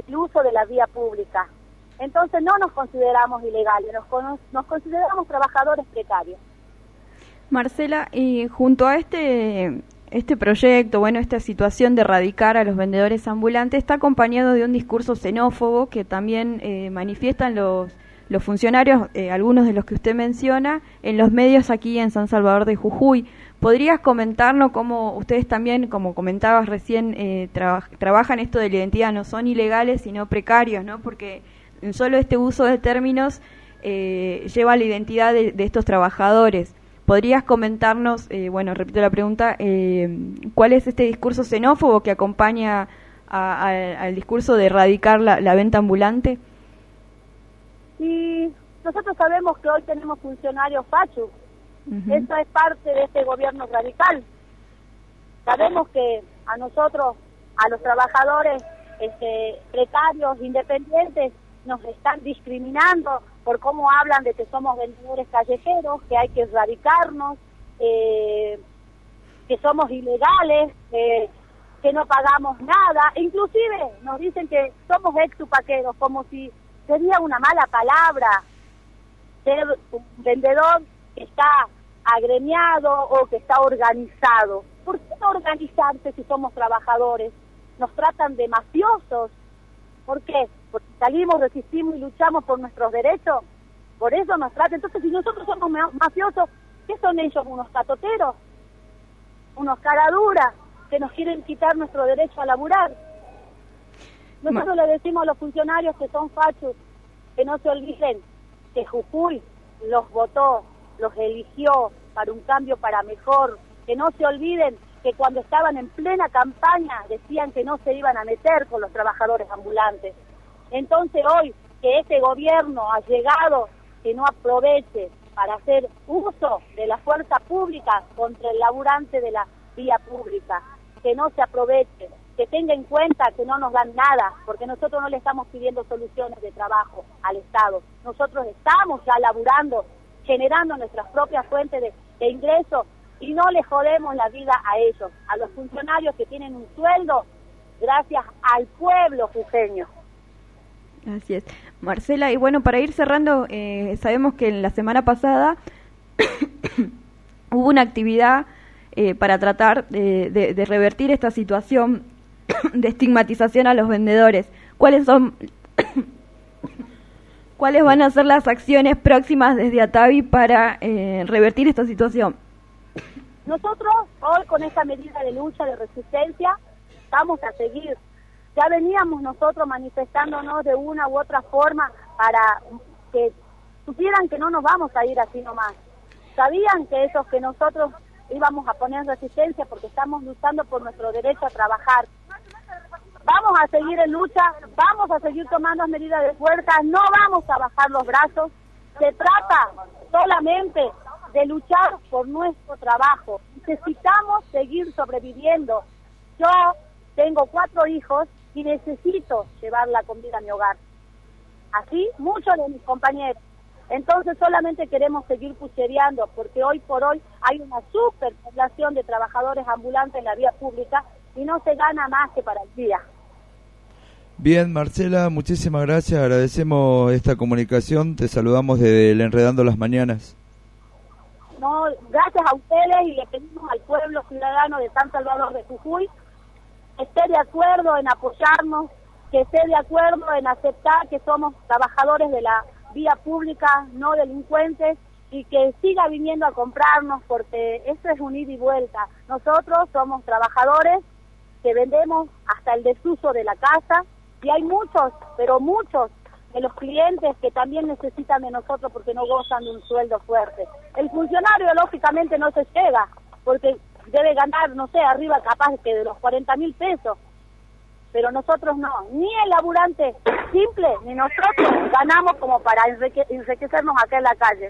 del uso de la vía pública. Entonces no nos consideramos ilegales, nos, nos consideramos trabajadores precarios. Marcela, y junto a este este proyecto, bueno, esta situación de erradicar a los vendedores ambulantes está acompañado de un discurso xenófobo que también eh, manifiestan los los funcionarios, eh, algunos de los que usted menciona, en los medios aquí en San Salvador de Jujuy. ¿Podrías comentarnos cómo ustedes también, como comentabas recién, eh, traba- trabajan esto de la identidad, no son ilegales, sino precarios, ¿no? Porque solo este uso de términos eh, lleva a la identidad de, de estos trabajadores. ¿Podrías comentarnos, eh, bueno, repito la pregunta, eh, cuál es este discurso xenófobo que acompaña a- a- al discurso de erradicar la, la venta ambulante? Y nosotros sabemos que hoy tenemos funcionarios fachos. Ujú. Eso es parte de este gobierno radical. Sabemos que a nosotros, a los trabajadores este, precarios, independientes, nos están discriminando por cómo hablan de que somos vendedores callejeros, que hay que erradicarnos, eh, que somos ilegales, eh, que no pagamos nada. Inclusive nos dicen que somos extupaqueros, como si sería una mala palabra ser un vendedor que está agremiado o que está organizado. ¿Por qué no organizarse si somos trabajadores? Nos tratan de mafiosos. ¿Por qué? Porque salimos, resistimos y luchamos por nuestros derechos. Por eso nos tratan. Entonces, si nosotros somos ma- mafiosos, ¿qué son ellos? ¿Unos catoteros? ¿Unos caraduras que nos quieren quitar nuestro derecho a laburar? Nosotros le decimos a los funcionarios que son fachos que no se olviden que Jujuy los votó, los eligió para un cambio para mejor, que no se olviden que cuando estaban en plena campaña decían que no se iban a meter con los trabajadores ambulantes. Entonces hoy que este gobierno ha llegado, que no aproveche para hacer uso de la fuerza pública contra el laburante de la vía pública, que no se aproveche, que tenga en cuenta que no nos dan nada, porque nosotros no le estamos pidiendo soluciones de trabajo al Estado. Nosotros estamos ya laburando, generando nuestras propias fuentes de, ingresos y no le jodemos la vida a ellos, a los funcionarios que tienen un sueldo gracias al pueblo jujeño. Así es. Marcela, y bueno, para ir cerrando, eh, sabemos que en la semana pasada *coughs* hubo una actividad eh, para tratar de, revertir esta situación *coughs* de estigmatización a los vendedores. ¿Cuáles son, *coughs* cuáles van a ser las acciones próximas desde Atavi para eh, revertir esta situación? Nosotros hoy con esta medida de lucha, de resistencia, vamos a seguir. Ya veníamos nosotros manifestándonos de una u otra forma para que supieran que no nos vamos a ir así nomás. Sabían que esos que nosotros íbamos a poner resistencia porque estamos luchando por nuestro derecho a trabajar. Vamos a seguir en lucha, vamos a seguir tomando medidas de fuerza, no vamos a bajar los brazos. Se trata solamente de luchar por nuestro trabajo. Necesitamos seguir sobreviviendo. Yo tengo cuatro hijos y necesito llevar la comida a mi hogar. Así muchos de mis compañeros. Entonces solamente queremos seguir puchereando porque hoy por hoy hay una superpoblación de trabajadores ambulantes en la vía pública y no se gana más que para el día. Bien, Marcela, muchísimas gracias. Agradecemos esta comunicación. Te saludamos desde el Enredando las Mañanas. No, gracias a ustedes y le pedimos al pueblo ciudadano de San Salvador de Jujuy esté de acuerdo en apoyarnos, que esté de acuerdo en aceptar que somos trabajadores de la vía pública, no delincuentes, y que siga viniendo a comprarnos porque esto es un ida y vuelta. Nosotros somos trabajadores que vendemos hasta el desuso de la casa y hay muchos, pero muchos de los clientes que también necesitan de nosotros porque no gozan de un sueldo fuerte. El funcionario lógicamente no se llega porque debe ganar, no sé, arriba capaz que de los 40 mil pesos, pero nosotros no, ni el laburante simple, ni nosotros ganamos como para enrique- enriquecernos acá en la calle.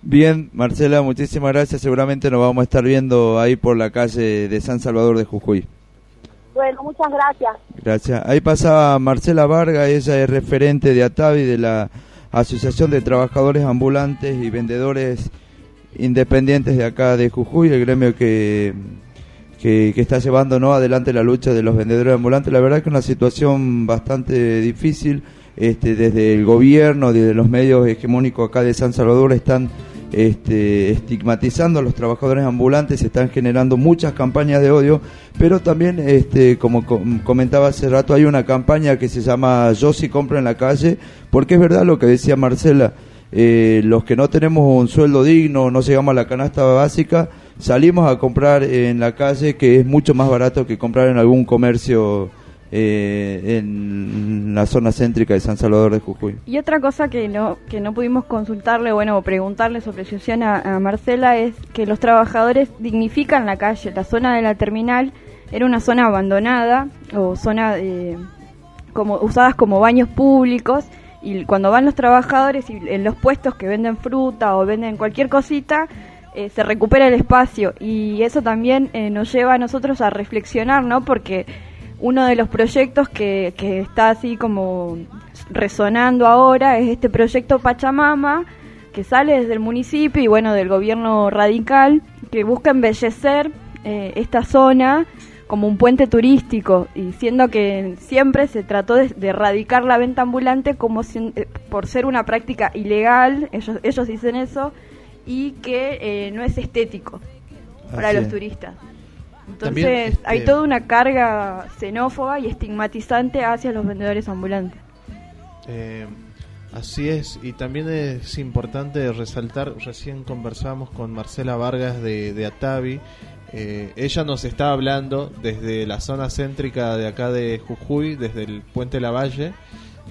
Bien, Marcela, muchísimas gracias. Seguramente nos vamos a estar viendo ahí por la calle de San Salvador de Jujuy. Bueno, muchas gracias. Gracias. Ahí pasaba Marcela Varga, ella es referente de ATAVI, de la Asociación de Trabajadores Ambulantes y Vendedores Independientes de acá de Jujuy, el gremio que, que, está llevando ¿no? adelante la lucha de los vendedores ambulantes. La verdad que es una situación bastante difícil. Este, desde el gobierno, desde los medios hegemónicos acá de San Salvador están este, estigmatizando a los trabajadores ambulantes, están generando muchas campañas de odio, pero también, este, como com- comentaba hace rato, hay una campaña que se llama Yo sí compro en la calle, porque es verdad lo que decía Marcela, eh, los que no tenemos un sueldo digno, no llegamos a la canasta básica, salimos a comprar en la calle, que es mucho más barato que comprar en algún comercio eh, en la zona céntrica de San Salvador de Jujuy. Y otra cosa que no, que no pudimos consultarle, bueno, o preguntarle su apreciación a, Marcela es que los trabajadores dignifican la calle. La zona de la terminal era una zona abandonada o zona eh, como usadas como baños públicos y cuando van los trabajadores y en los puestos que venden fruta o venden cualquier cosita eh, se recupera el espacio y eso también eh, nos lleva a nosotros a reflexionar, ¿no? Porque uno de los proyectos que, que está así como resonando ahora es este proyecto Pachamama, que sale desde el municipio y bueno, del gobierno radical, que busca embellecer eh, esta zona como un puente turístico, y siendo que siempre se trató de, de erradicar la venta ambulante como si- eh, por ser una práctica ilegal, ellos, ellos dicen eso, y que eh, no es estético para Así los es. turistas. Entonces También, este- hay toda una carga xenófoba y estigmatizante hacia los vendedores ambulantes. Eh, así es, y también es importante resaltar, recién conversamos con Marcela Vargas de, de Atavi, eh, ella nos está hablando desde la zona céntrica de acá de Jujuy, desde el puente Lavalle,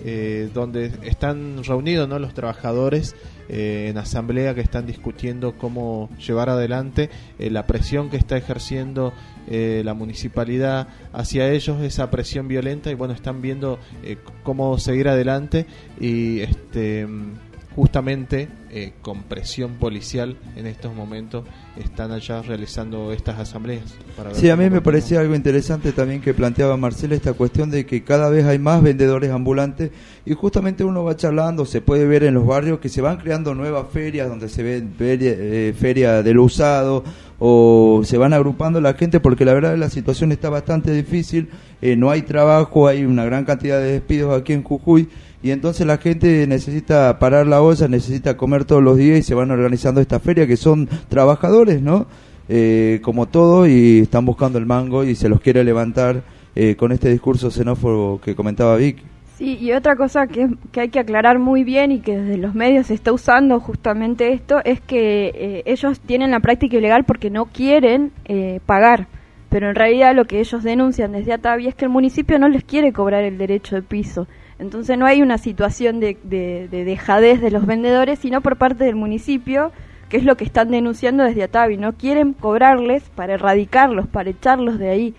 eh, donde están reunidos ¿no? los trabajadores eh, en asamblea que están discutiendo cómo llevar adelante eh, la presión que está ejerciendo eh, la municipalidad hacia ellos, esa presión violenta y bueno, están viendo eh, cómo seguir adelante y este mm, justamente eh, con presión policial en estos momentos están allá realizando estas asambleas. para Sí, a mí me parecía algo interesante también que planteaba Marcela esta cuestión de que cada vez hay más vendedores ambulantes y justamente uno va charlando, se puede ver en los barrios que se van creando nuevas ferias donde se ve feria, eh, feria del usado o se van agrupando la gente porque la verdad la situación está bastante difícil, eh, no hay trabajo, hay una gran cantidad de despidos aquí en Jujuy y entonces la gente necesita parar la olla, necesita comer todos los días y se van organizando esta feria que son trabajadores, ¿no? Eh, como todo y están buscando el mango y se los quiere levantar eh, con este discurso xenófobo que comentaba Vic. Sí, y otra cosa que, que hay que aclarar muy bien y que desde los medios se está usando justamente esto es que eh, ellos tienen la práctica ilegal porque no quieren eh, pagar. Pero en realidad lo que ellos denuncian desde Atavi es que el municipio no les quiere cobrar el derecho de piso. Entonces no hay una situación de, de, de dejadez de los vendedores, sino por parte del municipio, que es lo que están denunciando desde Atavi. No quieren cobrarles para erradicarlos, para echarlos de ahí.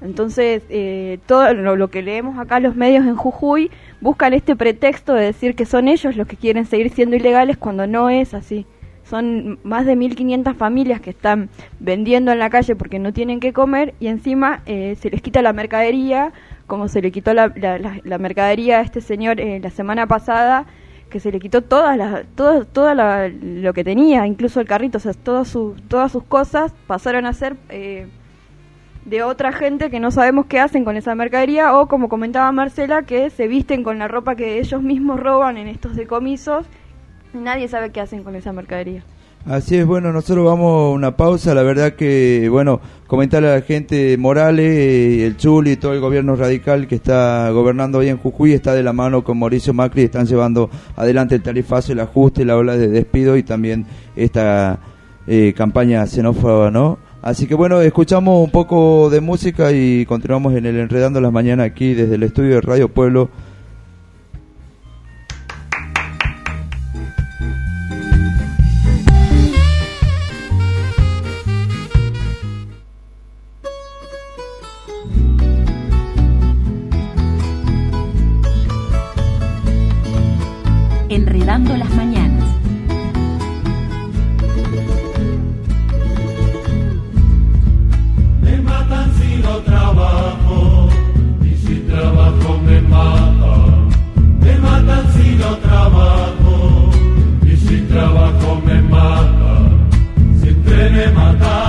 Entonces, eh, todo lo, lo que leemos acá los medios en Jujuy buscan este pretexto de decir que son ellos los que quieren seguir siendo ilegales cuando no es así. Son más de 1.500 familias que están vendiendo en la calle porque no tienen que comer y encima eh, se les quita la mercadería, como se le quitó la, la- la- mercadería a este señor eh, la semana pasada, que se le quitó todas las, todo, la- lo que tenía, incluso el carrito, o sea, todas sus, todas sus cosas pasaron a ser... eh, de otra gente que no sabemos qué hacen con esa mercadería o como comentaba Marcela que se visten con la ropa que ellos mismos roban en estos decomisos y nadie sabe qué hacen con esa mercadería. Así es, bueno, nosotros vamos a una pausa, la verdad que, bueno, comentarle a la gente Morales, eh, el Chuli y todo el gobierno radical que está gobernando hoy en Jujuy, está de la mano con Mauricio Macri, están llevando adelante el tarifazo, el ajuste, la ola de despido y también esta eh, campaña xenófoba, ¿no? Así que bueno, escuchamos un poco de música y continuamos en el Enredando las Mañanas aquí desde el estudio de Radio Pueblo. Me mata, me mata sin trabajo, y si trabajo me mata, si te me mata.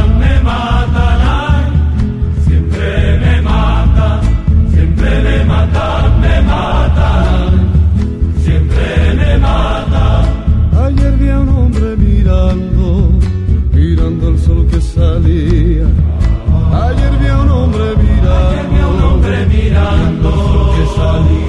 Sol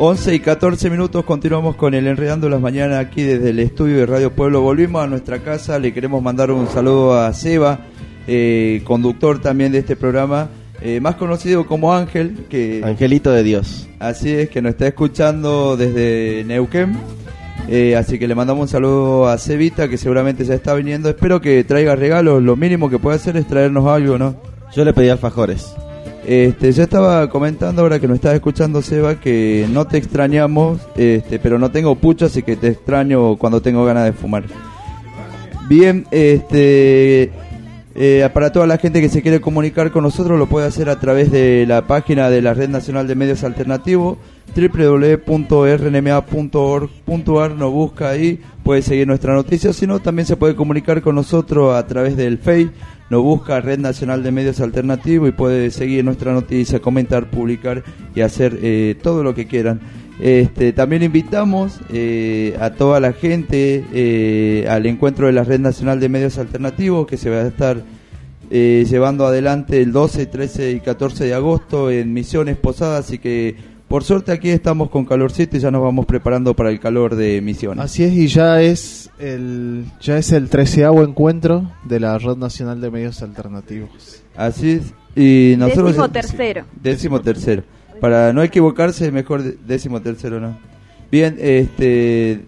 Once y 14 minutos continuamos con el Enredando las Mañanas aquí desde el estudio de Radio Pueblo. Volvimos a nuestra casa, le queremos mandar un saludo a Seba, eh, conductor también de este programa, eh, más conocido como Ángel, que Angelito de Dios. así es, que nos está escuchando desde Neuquén. Eh, así que le mandamos un saludo a Cevita, que seguramente ya está viniendo. Espero que traiga regalos. Lo mínimo que puede hacer es traernos algo, ¿no? Yo le pedí alfajores. Este, yo estaba comentando ahora que nos estaba escuchando Seba que no te extrañamos, este, pero no tengo pucho, así que te extraño cuando tengo ganas de fumar. Bien, este, eh, para toda la gente que se quiere comunicar con nosotros lo puede hacer a través de la página de la Red Nacional de Medios Alternativos www.rnma.org.ar nos busca ahí, puede seguir nuestra noticia, si no también se puede comunicar con nosotros a través del Face, nos busca Red Nacional de Medios Alternativos y puede seguir nuestra noticia, comentar, publicar y hacer eh, todo lo que quieran. Este, también invitamos eh, a toda la gente eh, al encuentro de la Red Nacional de Medios Alternativos que se va a estar eh, llevando adelante el 12, 13 y 14 de agosto en Misiones Posadas, así que por suerte aquí estamos con calorcito y ya nos vamos preparando para el calor de Misiones. Así es, y ya es el ya es el treceavo encuentro de la Red Nacional de Medios Alternativos. Así es, y nosotros... Décimo tercero. Décimo tercero. Para no equivocarse, mejor décimo tercero, ¿no? Bien, este...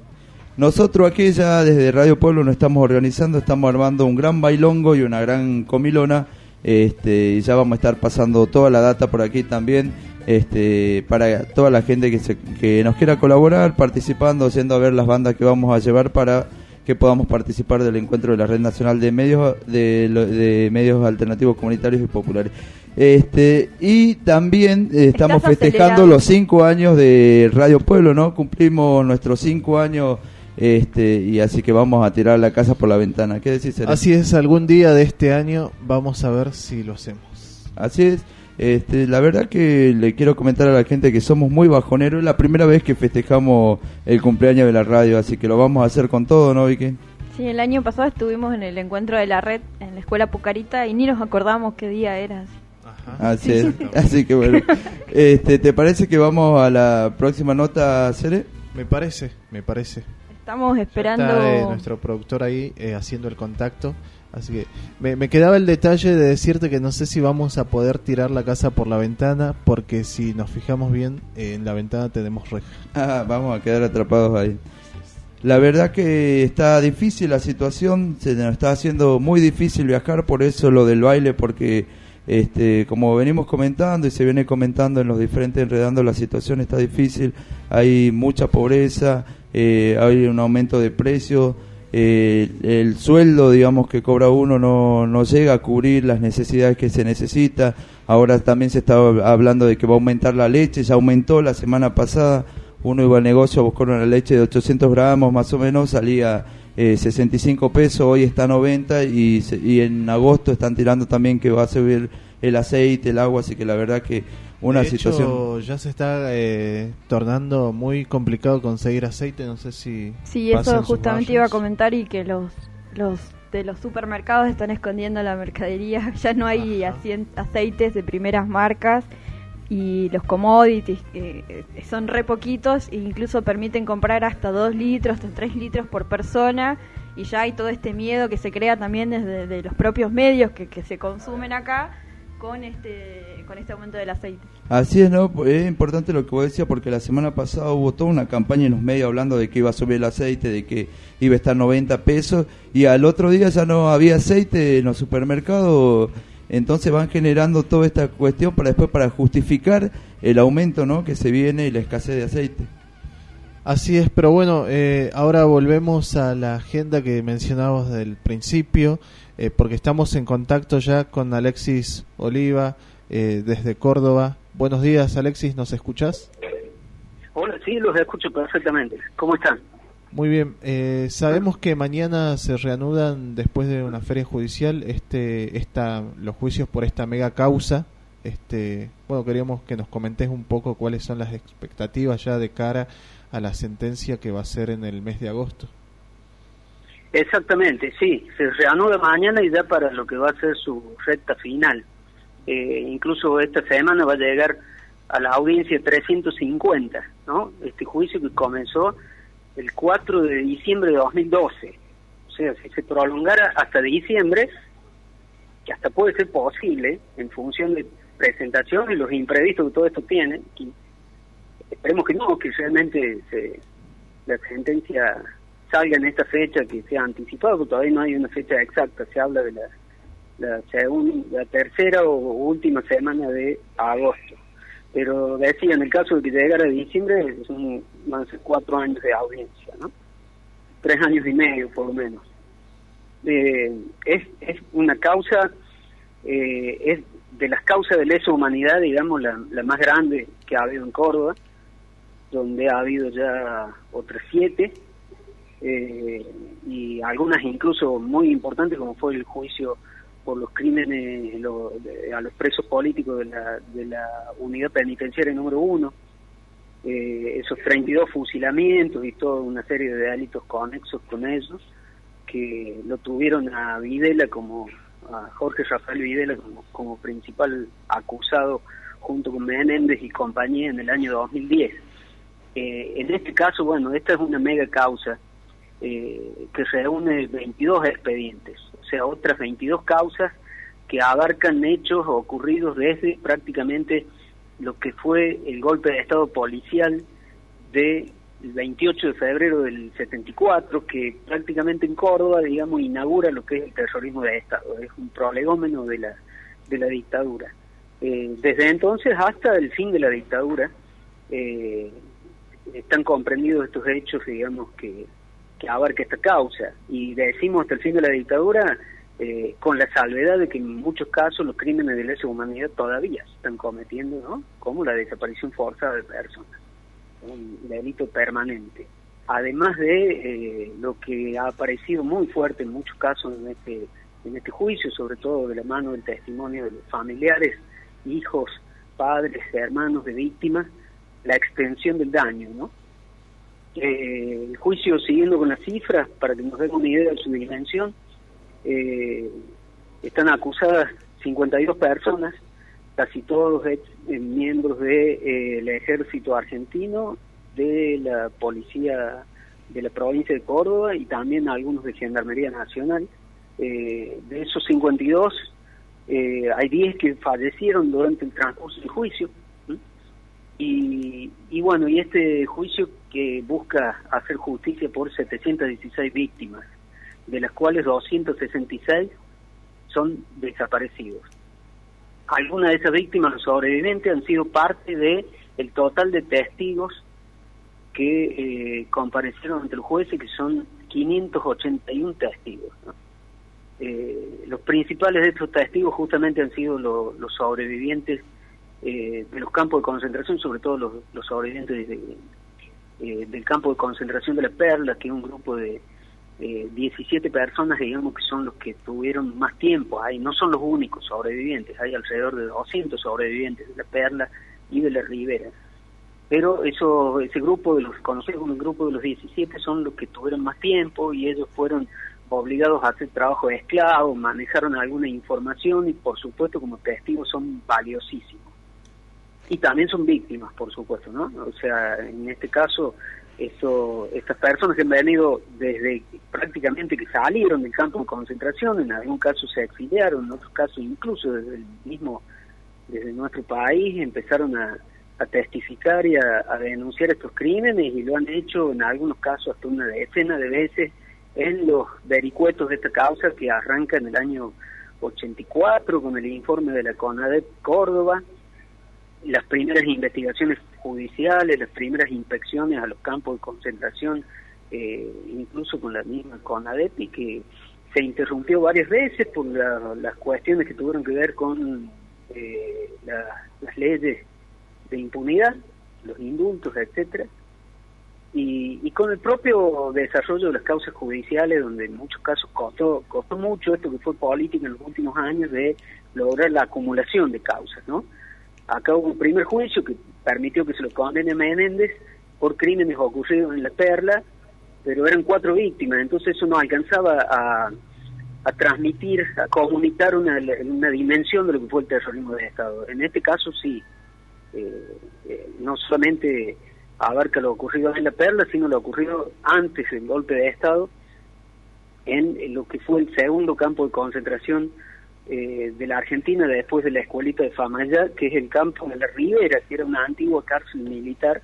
Nosotros aquí ya desde Radio Pueblo nos estamos organizando, estamos armando un gran bailongo y una gran comilona, este, y ya vamos a estar pasando toda la data por aquí también, este, para toda la gente que, se, que nos quiera colaborar, participando, yendo a ver las bandas que vamos a llevar para que podamos participar del encuentro de la Red Nacional de Medios de, de medios alternativos comunitarios y populares. Este y también eh, estamos Estás festejando acelerado. los cinco años de Radio Pueblo, ¿no? Cumplimos nuestros cinco años, este y así que vamos a tirar la casa por la ventana. ¿Qué decís? Serena? Así es, algún día de este año vamos a ver si lo hacemos. Así es. Este, la verdad que le quiero comentar a la gente que somos muy bajoneros. Es la primera vez que festejamos el cumpleaños de la radio, así que lo vamos a hacer con todo, ¿no, Vicky? Sí, el año pasado estuvimos en el encuentro de la red en la escuela Pucarita y ni nos acordamos qué día era. Así es. *laughs* Así que bueno. Este, ¿Te parece que vamos a la próxima nota, Cere? Me parece, me parece. Estamos Ya esperando... Está eh, nuestro productor ahí eh, haciendo el contacto. Así que me, quedaba el detalle de decirte que no sé si vamos a poder tirar la casa por la ventana, porque si nos fijamos bien, en la ventana tenemos reja. Ah, vamos a quedar atrapados ahí. La verdad que está difícil la situación, se nos está haciendo muy difícil viajar, por eso lo del baile, porque este, como venimos comentando y se viene comentando en los diferentes enredando, la situación está difícil, hay mucha pobreza, eh, hay un aumento de precios, eh, el sueldo, digamos, que cobra uno no, no llega a cubrir las necesidades que se necesita. Ahora también se está hablando de que va a aumentar la leche, ya aumentó la semana pasada. Uno iba al negocio a buscar una leche de 800 gramos más o menos, salía eh, 65 pesos, hoy está 90 y, y en agosto están tirando también que va a subir el aceite, el agua, así que la verdad que una de hecho, situación... ya se está eh, tornando muy complicado conseguir aceite, no sé si... Sí, eso justamente iba a comentar y que los, los de los supermercados están escondiendo la mercadería. *laughs* Ya no hay aceites de primeras marcas y los commodities eh, eh, son re poquitos e incluso permiten comprar hasta 2 litros, hasta 3 litros por persona y ya hay todo este miedo que se crea también desde de los propios medios que, que se consumen acá con este con este aumento del aceite. Así es, ¿no? Es importante lo que vos decías porque la semana pasada hubo toda una campaña en los medios hablando de que iba a subir el aceite, de que iba a estar 90 pesos y al otro día ya no había aceite en los supermercados. Entonces van generando toda esta cuestión para después para justificar el aumento, ¿no? Que se viene y la escasez de aceite. Así es, pero bueno, eh, ahora volvemos a la agenda que mencionábamos del principio, eh, porque estamos en contacto ya con Alexis Oliva eh, desde Córdoba. Buenos días, Alexis, ¿nos escuchás? Hola, sí, los escucho perfectamente. ¿Cómo están? Muy bien, eh, sabemos que mañana se reanudan después de una feria judicial este, esta, los juicios por esta mega causa. Este, bueno, queríamos que nos comentes un poco cuáles son las expectativas ya de cara a la sentencia que va a ser en el mes de agosto. Exactamente, sí. Se reanuda mañana y ya para lo que va a ser su recta final. Eh, incluso esta semana va a llegar a la audiencia 350, ¿no? Este juicio que comenzó el 4 de diciembre de 2012. O sea, si se prolongara hasta diciembre, que hasta puede ser posible en función de presentación y los imprevistos que todo esto tiene, y esperemos que no, que realmente se, la sentencia salga en esta fecha que sea anticipada, porque todavía no hay una fecha exacta, se habla de la, la, segun- la tercera o última semana de agosto. Pero decía, en el caso de que llegara a diciembre, son a ser cuatro años de audiencia, ¿no? Tres años y medio, por lo menos. Eh, es, es una causa, eh, es de las causas de lesa humanidad, digamos, la, la más grande que ha habido en Córdoba, donde ha habido ya otras siete, eh, y algunas incluso muy importantes, como fue el juicio por los crímenes lo- a los presos políticos de la, de la unidad penitenciaria número uno, eh, esos 32 fusilamientos y toda una serie de delitos conexos con ellos, que lo tuvieron a Videla como, a Jorge Rafael Videla como, como principal acusado junto con Menéndez y compañía en el año 2010. Eh, en este caso, bueno, esta es una mega causa eh, que reúne 22 expedientes, o sea, otras 22 causas que abarcan hechos ocurridos desde prácticamente lo que fue el golpe de Estado policial del 28 de febrero del 74, que prácticamente en Córdoba, digamos, inaugura lo que es el terrorismo de Estado, es un prolegómeno de la, de la dictadura. Eh, desde entonces hasta el fin de la dictadura, eh, están comprendidos estos hechos, digamos, que, que abarca esta causa. Y decimos hasta el fin de la dictadura, eh, con la salvedad de que en muchos casos los crímenes de lesa humanidad todavía se están cometiendo, ¿no? Como la desaparición forzada de personas, un delito permanente. Además de eh, lo que ha aparecido muy fuerte en muchos casos en este, en este juicio, sobre todo de la mano del testimonio de los familiares, hijos, padres, hermanos de víctimas, la extensión del daño, ¿no? Eh, el juicio, siguiendo con las cifras, para que nos den una idea de su dimensión, eh, están acusadas 52 personas, casi todos ex- eh, miembros del ejército argentino, de la policía de la provincia de Córdoba y también algunos de Gendarmería Nacional. Eh, de esos 52, eh, hay 10 que fallecieron durante el transcurso del juicio. Y, y bueno, y este juicio que busca hacer justicia por 716 víctimas, de las cuales 266 son desaparecidos. Algunas de esas víctimas, los sobrevivientes, han sido parte de el total de testigos que eh, comparecieron ante el juez que son 581 testigos. ¿no? Eh, los principales de estos testigos justamente han sido lo- los sobrevivientes eh, de los campos de concentración, sobre todo los, los sobrevivientes de- eh, del campo de concentración de la Perla, que es un grupo de eh, 17 personas, digamos, que son los que tuvieron más tiempo. Ahí no son los únicos sobrevivientes, hay alrededor de 200 sobrevivientes de la Perla y de la Ribera. Pero eso, ese grupo de los conocidos como el grupo de los 17 son los que tuvieron más tiempo y ellos fueron obligados a hacer trabajo de esclavo, manejaron alguna información y por supuesto como testigos son valiosísimos. Y también son víctimas, por supuesto, ¿no? O sea, en este caso, eso, estas personas que han venido desde prácticamente que salieron del campo de concentración, en algún caso se exiliaron, en otros casos incluso desde el mismo, desde nuestro país, empezaron a, testificar y a, a denunciar estos crímenes y lo han hecho en algunos casos hasta una decena de veces en los vericuetos de esta causa que arranca en el año 84 con el informe de la CONADEP Córdoba, las primeras investigaciones judiciales, las primeras inspecciones a los campos de concentración, eh, incluso con la misma CONADEP y que se interrumpió varias veces por la- las cuestiones que tuvieron que ver con eh, la- las leyes de impunidad, los indultos, etcétera, y, y con el propio desarrollo de las causas judiciales, donde en muchos casos costó, costó mucho esto que fue política en los últimos años de lograr la acumulación de causas, ¿no? Acá hubo un primer juicio que permitió que se lo condene a Menéndez por crímenes ocurridos en La Perla, pero eran cuatro víctimas, entonces eso no alcanzaba a, a transmitir, a comunicar una, dimensión de lo que fue el terrorismo de Estado. En este caso sí, eh, eh, no solamente abarca lo ocurrido en La Perla, sino lo ocurrido antes del golpe de Estado en lo que fue el segundo campo de concentración eh, de la Argentina después de la escuelita de Famayá, que es el campo de la Ribera, que era una antigua cárcel militar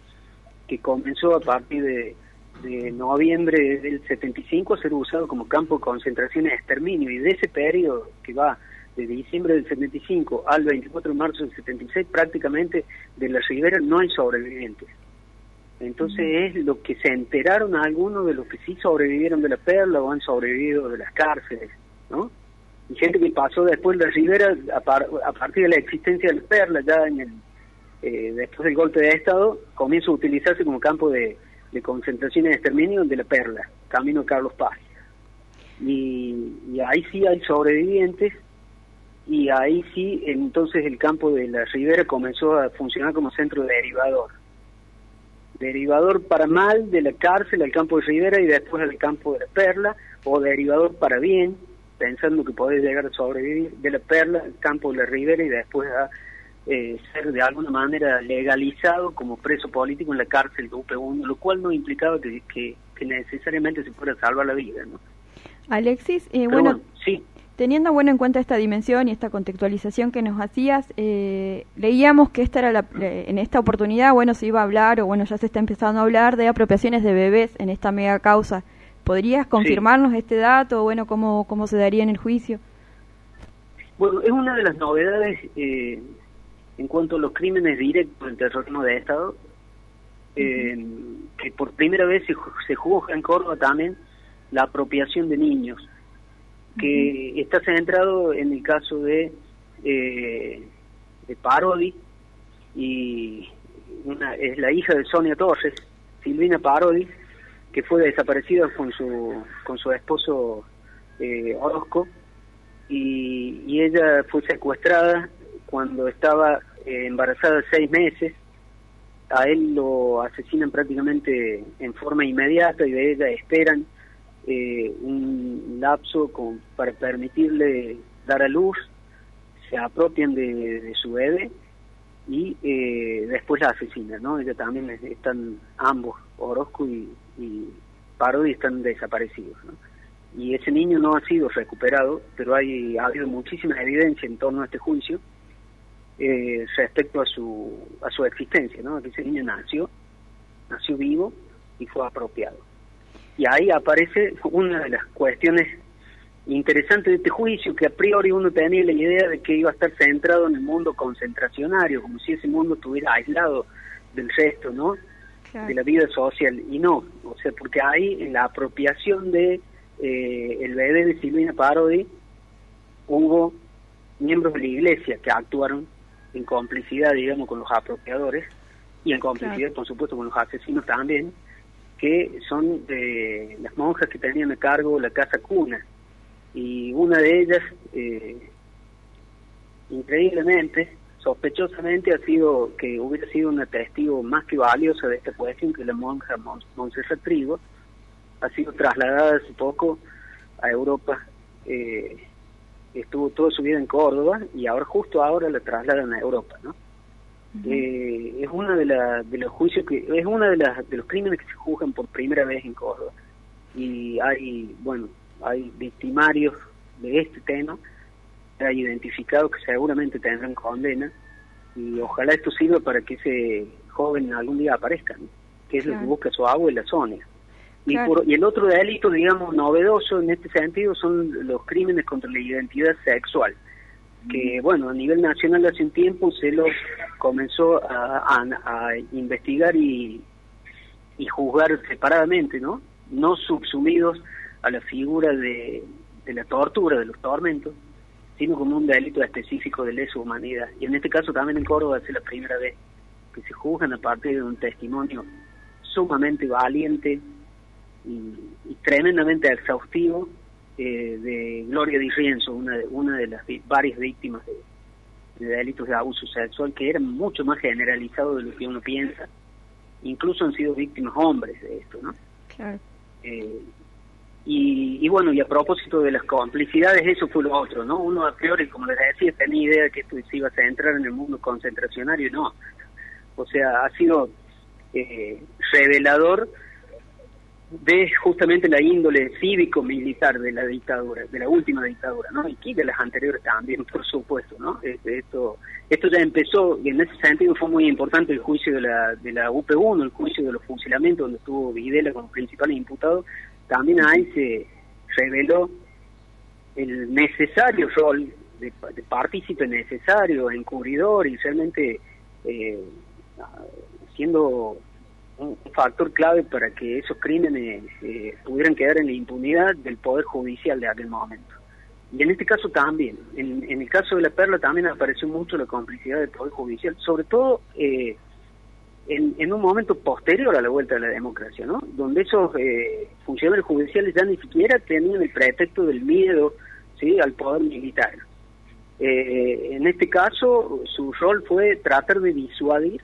que comenzó a partir de, de noviembre del 75 a ser usado como campo de concentración y exterminio, y de ese periodo que va de diciembre del 75 al 24 de marzo del 76, prácticamente de la Ribera no hay sobrevivientes. Entonces es lo que se enteraron a algunos de los que sí sobrevivieron de la perla o han sobrevivido de las cárceles, ¿no? Y gente que pasó después de la Ribera a, par- a partir de la existencia de la perla, ya en el, eh, después del golpe de Estado, comienza a utilizarse como campo de, de concentración y exterminio de la perla, camino Carlos Paz. Y, y ahí sí hay sobrevivientes y ahí sí entonces el campo de la Ribera comenzó a funcionar como centro derivador. derivador para mal de la cárcel al campo de Rivera y después al campo de la Perla, o derivador para bien, pensando que podés llegar a sobrevivir de la Perla al campo de la Rivera y después a eh, ser de alguna manera legalizado como preso político en la cárcel de UP1, lo cual no implicaba que, que, que necesariamente se fuera a salvar la vida. ¿no? Alexis, eh, bueno, sí. Teniendo bueno en cuenta esta dimensión y esta contextualización que nos hacías, eh, leíamos que esta era la, eh, en esta oportunidad, bueno, se iba a hablar, o bueno, ya se está empezando a hablar de apropiaciones de bebés en esta mega causa. ¿Podrías confirmarnos este dato, o bueno, cómo, cómo se daría en el juicio? Bueno, es una de las novedades eh, en cuanto a los crímenes directos del terrorismo de Estado, eh, que por primera vez se, se juzga en Córdoba también la apropiación de niños, que está centrado en el caso de, eh, de Parodi, y una, es la hija de Sonia Torres, Silvina Parodi, que fue desaparecida con su, con su esposo eh, Orozco, y, y ella fue secuestrada cuando estaba eh, embarazada seis meses. A él lo asesinan prácticamente en forma inmediata y de ella esperan eh, un lapso con, para permitirle dar a luz, se apropian de, su bebé y eh, después la asesinan, ¿no? Ella también es- están ambos, Orozco y, y Parodi están desaparecidos, ¿no? y ese niño no ha sido recuperado, pero hay ha habido muchísima evidencia en torno a este juicio eh, respecto a su a su existencia, ¿no? Que ese niño nació, nació vivo y fue apropiado. Y ahí aparece una de las cuestiones interesantes de este juicio, que a priori uno tenía la idea de que iba a estar centrado en el mundo concentracionario, como si ese mundo estuviera aislado del resto, ¿no? De la vida social. Y no, o sea, porque ahí en la apropiación de eh, el bebé de Silvina Parodi hubo miembros de la iglesia que actuaron en complicidad, digamos, con los apropiadores y en complicidad, por supuesto, con los asesinos también, que son eh, las monjas que tenían a cargo la casa cuna. Y una de ellas, eh, increíblemente, sospechosamente ha sido que hubiera sido una testigo más que valiosa de esta cuestión que la monja Mon- Montserrat Trigo, ha sido trasladada hace poco a Europa, eh, estuvo toda su vida en Córdoba y ahora justo ahora la trasladan a Europa, ¿no? Eh, es una de, la- de los juicios que es una de las de los crímenes que se juzgan por primera vez en Córdoba y hay bueno hay victimarios de este tema identificados que seguramente tendrán condena y ojalá esto sirva para que ese joven algún día aparezca, ¿no? que es lo que Claro. busca su abuela Sonia. Y, Claro. por- y el otro delito, digamos, novedoso en este sentido son los crímenes contra la identidad sexual, que, bueno, a nivel nacional hace un tiempo se los comenzó a, a- a investigar y, y juzgar separadamente, ¿no? No subsumidos a la figura de, de la tortura, de los tormentos, sino como un delito específico de lesa humanidad. Y en este caso también en Córdoba es la primera vez que se juzgan a partir de un testimonio sumamente valiente y, y tremendamente exhaustivo eh, de Gloria Di Rienzo, una de, una de las varias víctimas de, de delitos de abuso sexual que eran mucho más generalizados de lo que uno piensa. Incluso han sido víctimas hombres de esto, ¿no? Claro. Eh, y, y bueno, y a propósito de las complicidades, eso fue lo otro, ¿no? Uno a priori, como les decía, tenía idea de que esto se iba a centrar en el mundo concentracionario, no. O sea, ha sido eh, revelador de justamente la índole cívico-militar de la dictadura, de la última dictadura, ¿no? Y de las anteriores también, por supuesto, ¿no? Este, Esto, esto ya empezó, y en ese sentido fue muy importante el juicio de la, de la UP1, el juicio de los fusilamientos, donde estuvo Videla como principal imputado, también ahí se reveló el necesario rol de, de partícipe necesario, encubridor y realmente eh, siendo un factor clave para que esos crímenes eh, pudieran quedar en la impunidad del Poder Judicial de aquel momento. Y en este caso también, en, en el caso de la Perla también apareció mucho la complicidad del Poder Judicial, sobre todo eh, en, en un momento posterior a la vuelta de la democracia, ¿no? Donde esos eh, funcionarios judiciales ya ni siquiera tenían el pretexto del miedo ¿sí? al poder militar. Eh, en este caso, su rol fue tratar de disuadir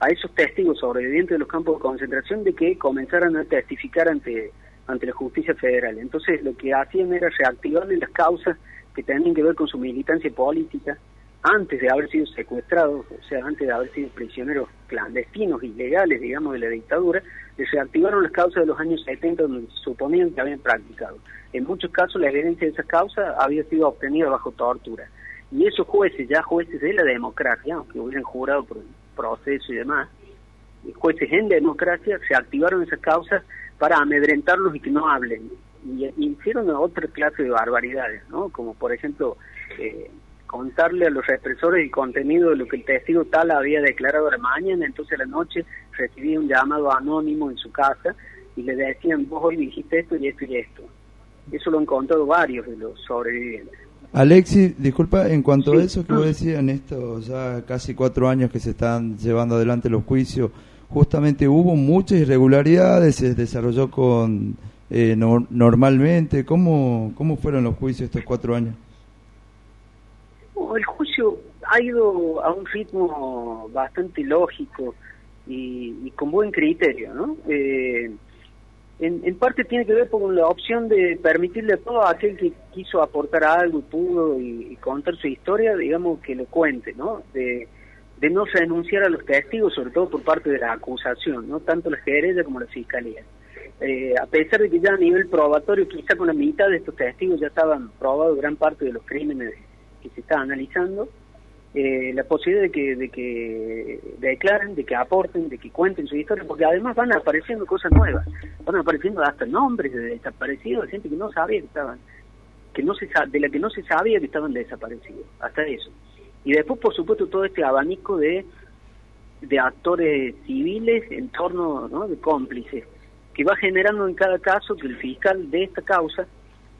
a esos testigos sobrevivientes de los campos de concentración de que comenzaran a testificar ante, ante la justicia federal. Entonces lo que hacían era reactivarle las causas que tenían que ver con su militancia política antes de haber sido secuestrados, o sea, antes de haber sido prisioneros clandestinos, ilegales, digamos, de la dictadura, les reactivaron las causas de los años 70 donde suponían que habían practicado. En muchos casos la evidencia de esas causas había sido obtenida bajo tortura. Y esos jueces, ya jueces de la democracia, aunque hubieran jurado por el proceso y demás, jueces en democracia se activaron esas causas para amedrentarlos y que no hablen. Y, y hicieron otra clase de barbaridades, ¿no? Como por ejemplo... Eh, contarle a los represores el contenido de lo que el testigo tal había declarado a la mañana, entonces a la noche recibía un llamado anónimo en su casa y le decían, vos hoy dijiste esto y esto y esto. Eso lo han contado varios de los sobrevivientes. Alexis, disculpa, en cuanto a eso que vos decías, en estos ya casi cuatro años que se están llevando adelante los juicios, justamente hubo muchas irregularidades, se desarrolló con eh, no- normalmente. ¿Cómo, ¿Cómo fueron los juicios estos cuatro años? El juicio ha ido a un ritmo bastante lógico y, y con buen criterio, ¿no? Eh, en, en parte tiene que ver con la opción de permitirle a todo aquel que quiso aportar algo y pudo y, contar su historia, digamos, que lo cuente, ¿no? De, de no renunciar a los testigos, sobre todo por parte de la acusación, ¿no? Tanto la querella como la fiscalía. Eh, a pesar de que ya a nivel probatorio, quizá con la mitad de estos testigos ya estaban probados gran parte de los crímenes se está analizando, eh, la posibilidad de que, de que declaren, de que aporten, de que cuenten su historia, porque además van apareciendo cosas nuevas, van apareciendo hasta nombres de desaparecidos, de gente que no sabía que estaban, que no se de la que no se sabía que estaban desaparecidos, hasta eso. Y después, por supuesto, todo este abanico de, de actores civiles en torno ¿no? de cómplices, que va generando en cada caso que el fiscal de esta causa,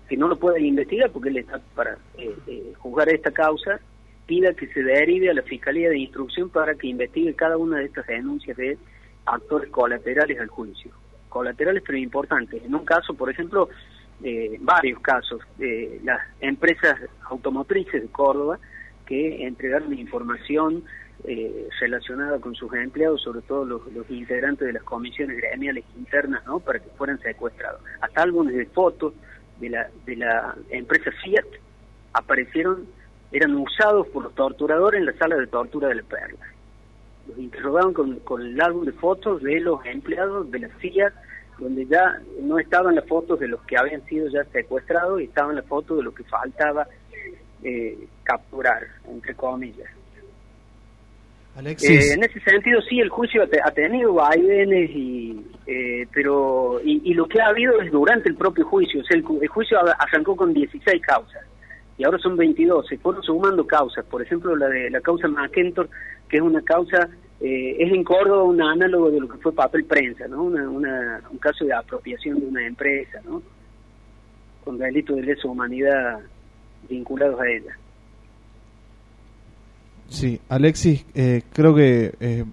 que no lo puede investigar porque él está para eh, eh, juzgar esta causa, pida que se derive a la Fiscalía de Instrucción para que investigue cada una de estas denuncias de actores colaterales al juicio. Colaterales pero importantes. En un caso, por ejemplo, eh, varios casos, eh, las empresas automotrices de Córdoba que entregaron información eh, relacionada con sus empleados, sobre todo los, los integrantes de las comisiones gremiales internas, ¿no? para que fueran secuestrados. Hasta álbumes de fotos de la, de la empresa Fiat aparecieron, eran usados por los torturadores en la sala de tortura de la Perla. Los interrogaban con, con el álbum de fotos de los empleados de la Fiat, donde ya no estaban las fotos de los que habían sido ya secuestrados y estaban las fotos de los que faltaba eh, capturar, entre comillas. Eh, en ese sentido, sí, el juicio ha, te- ha tenido vaivenes, y, eh, pero y, y lo que ha habido es durante el propio juicio. O sea, el, el juicio arrancó con 16 causas y ahora son 22. Se fueron sumando causas. Por ejemplo, la de la causa McKentor, que es una causa, eh, es en Córdoba un análogo de lo que fue papel prensa, ¿no? Una, una- un caso de apropiación de una empresa, ¿no? Con delitos de lesa humanidad vinculados a ella. Sí, Alexis, eh, creo que eh,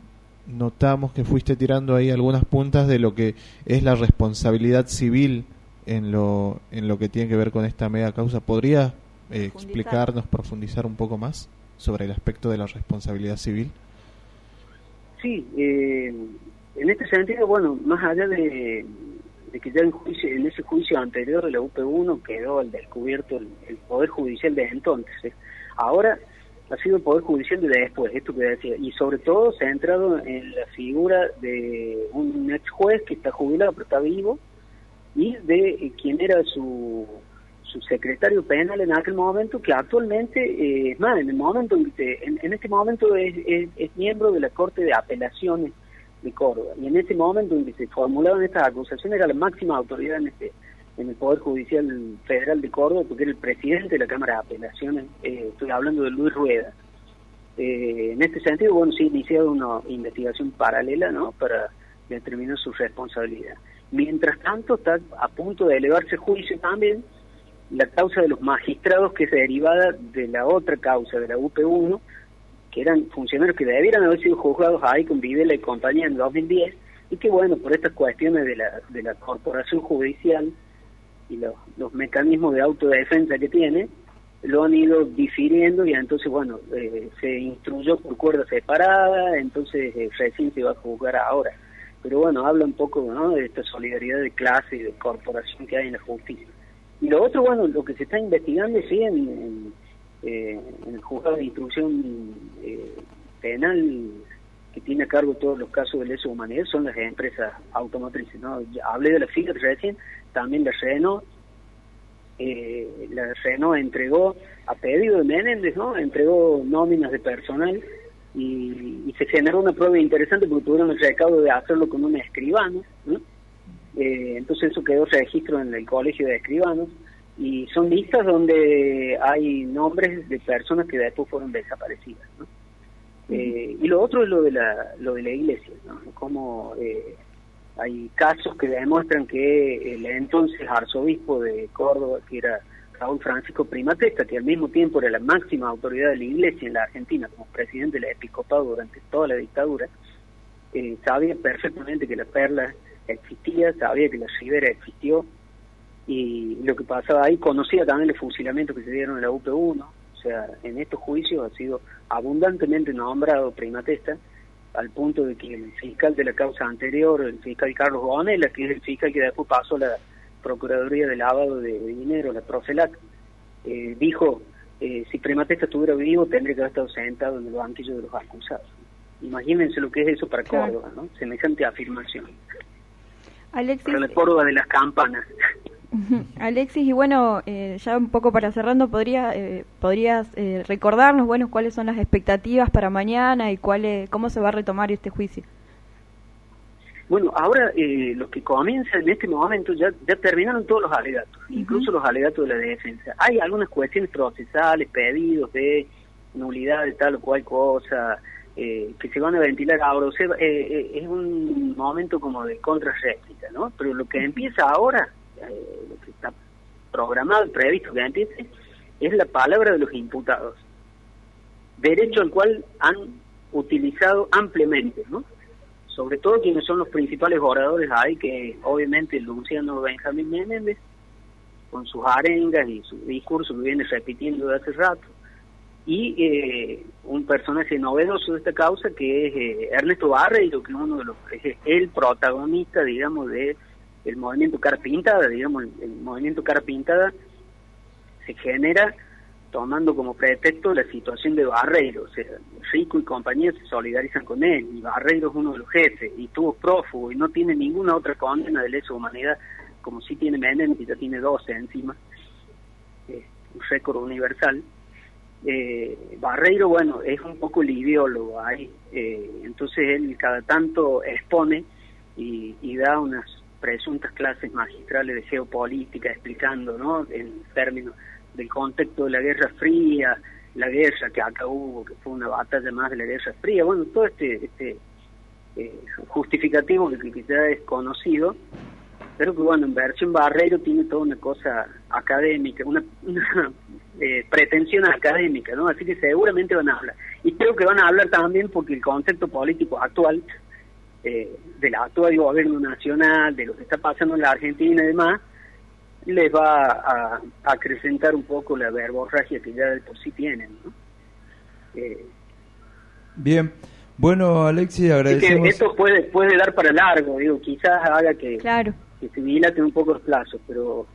notamos que fuiste tirando ahí algunas puntas de lo que es la responsabilidad civil en lo, en lo que tiene que ver con esta mega causa. ¿Podría eh, explicarnos, profundizar un poco más sobre el aspecto de la responsabilidad civil? Sí, eh, en este sentido, bueno, más allá de, de que ya en, juicio, en ese juicio anterior de la UP1 quedó al descubierto el, el Poder Judicial de entonces, ahora ha sido el Poder Judicial de después, esto que decía, y sobre todo se ha entrado en la figura de un ex juez que está jubilado pero está vivo y de eh, quien era su su secretario penal en aquel momento, que actualmente, eh, es más, en el momento, en, en, este momento es, es, es miembro de la Corte de Apelaciones de Córdoba. Y en ese momento en que se formulaban estas acusaciones era la máxima autoridad en, este, en el Poder Judicial Federal de Córdoba, porque era el presidente de la Cámara de Apelaciones, eh, estoy hablando de Luis Rueda. Eh, en este sentido, bueno, se ha iniciado una investigación paralela, ¿no?, para determinar su responsabilidad. Mientras tanto, está a punto de elevarse juicio también la causa de los magistrados que es derivada de la otra causa, de la UP1, que eran funcionarios que debieran haber sido juzgados ahí con Videla y compañía en 2010, y que bueno, por estas cuestiones de la, de la corporación judicial y los, los mecanismos de autodefensa que tiene, lo han ido difiriendo y entonces, bueno, eh, se instruyó por cuerda separada, entonces eh, recién se va a juzgar ahora. Pero bueno, habla un poco ¿no? de esta solidaridad de clase y de corporación que hay en la justicia. Y lo otro, bueno, lo que se está investigando, sí, en, en, eh, el juzgado de instrucción eh, penal que tiene a cargo todos los casos de lesa humanidad son las empresas automotrices. ¿no? Hablé de la Fiat recién, también la Renault, eh, la Renault entregó a pedido de Menéndez, ¿no? entregó nóminas de personal y, y se generó una prueba interesante porque tuvieron el recaudo de hacerlo con un escribano. ¿no? Eh, entonces eso quedó registro en el colegio de escribanos y son listas donde hay nombres de personas que después fueron desaparecidas. ¿no? Eh, y lo otro es lo de la, lo de la iglesia, ¿no? Como eh, hay casos que demuestran que el entonces arzobispo de Córdoba, que era Raúl Francisco Primatesta, que al mismo tiempo era la máxima autoridad de la iglesia en la Argentina como presidente del episcopado durante toda la dictadura, eh, sabía perfectamente que la perla existía, sabía que la ribera existió, y lo que pasaba ahí, conocía también los fusilamientos que se dieron en la UP1, o sea, en estos juicios ha sido abundantemente nombrado Primatesta, al punto de que el fiscal de la causa anterior, el fiscal Carlos Bonella, que es el fiscal que después pasó la Procuraduría de Lavado de Dinero, la Procelac, eh, dijo, eh, si Primatesta estuviera vivo, tendría que haber estado sentado en el banquillo de los acusados. Imagínense lo que es eso para Claro. Córdoba, ¿no? Semejante afirmación. Alexis, Para la Córdoba de las campanas. Alexis, y bueno, eh, ya un poco para cerrando, ¿podría, eh, ¿podrías eh, recordarnos bueno, cuáles son las expectativas para mañana y cuál es- cómo se va a retomar este juicio? Bueno, ahora eh, lo que comienza en este momento, ya, ya terminaron todos los alegatos, incluso los alegatos de la defensa. Hay algunas cuestiones procesales, pedidos de nulidad de tal o cual cosa, eh, que se van a ventilar ahora. O sea, eh, eh, es un momento como de contrarréplica, ¿no? Pero lo que empieza ahora, eh, lo que está programado previsto que empiece, es la palabra de los imputados. Derecho al cual han utilizado ampliamente, ¿no? sobre todo quienes son los principales oradores ahí, que obviamente Luciano Benjamín Menéndez, con sus arengas y su discurso que viene repitiendo de hace rato, y eh, un personaje novedoso de esta causa que es eh, Ernesto Barreiro, que es uno de los es el protagonista, digamos, de el movimiento Cara Pintada, digamos, el, movimiento Cara Pintada se genera tomando como pretexto la situación de Barreiro, o sea, Rico y compañía se solidarizan con él, y Barreiro es uno de los jefes, y estuvo prófugo, y no tiene ninguna otra condena de lesa humanidad, como si tiene Menem, que ya tiene 12 encima, eh, un récord universal. Eh, Barreiro, bueno, es un poco el ideólogo ahí, eh, entonces él cada tanto expone y, y da unas presuntas clases magistrales de geopolítica explicando, ¿no?, en términos del contexto de la Guerra Fría, la guerra que acá hubo, que fue una batalla más de la Guerra Fría, bueno, todo este, este eh, justificativo que, que ya es conocido, pero que bueno, en versión Barreiro tiene toda una cosa académica, una, una *laughs* eh, pretensión académica, ¿no? Así que seguramente van a hablar. Y creo que van a hablar también porque el contexto político actual, eh, del actual gobierno nacional, de lo que está pasando en la Argentina y demás, les va a, a acrecentar un poco la verborragia que ya de por sí tienen, ¿no? Eh, Bien. Bueno, Alexis, así que agradecemos. esto puede puede dar para largo, digo, quizás haga que, Claro. que se dilaten un poco los plazos, pero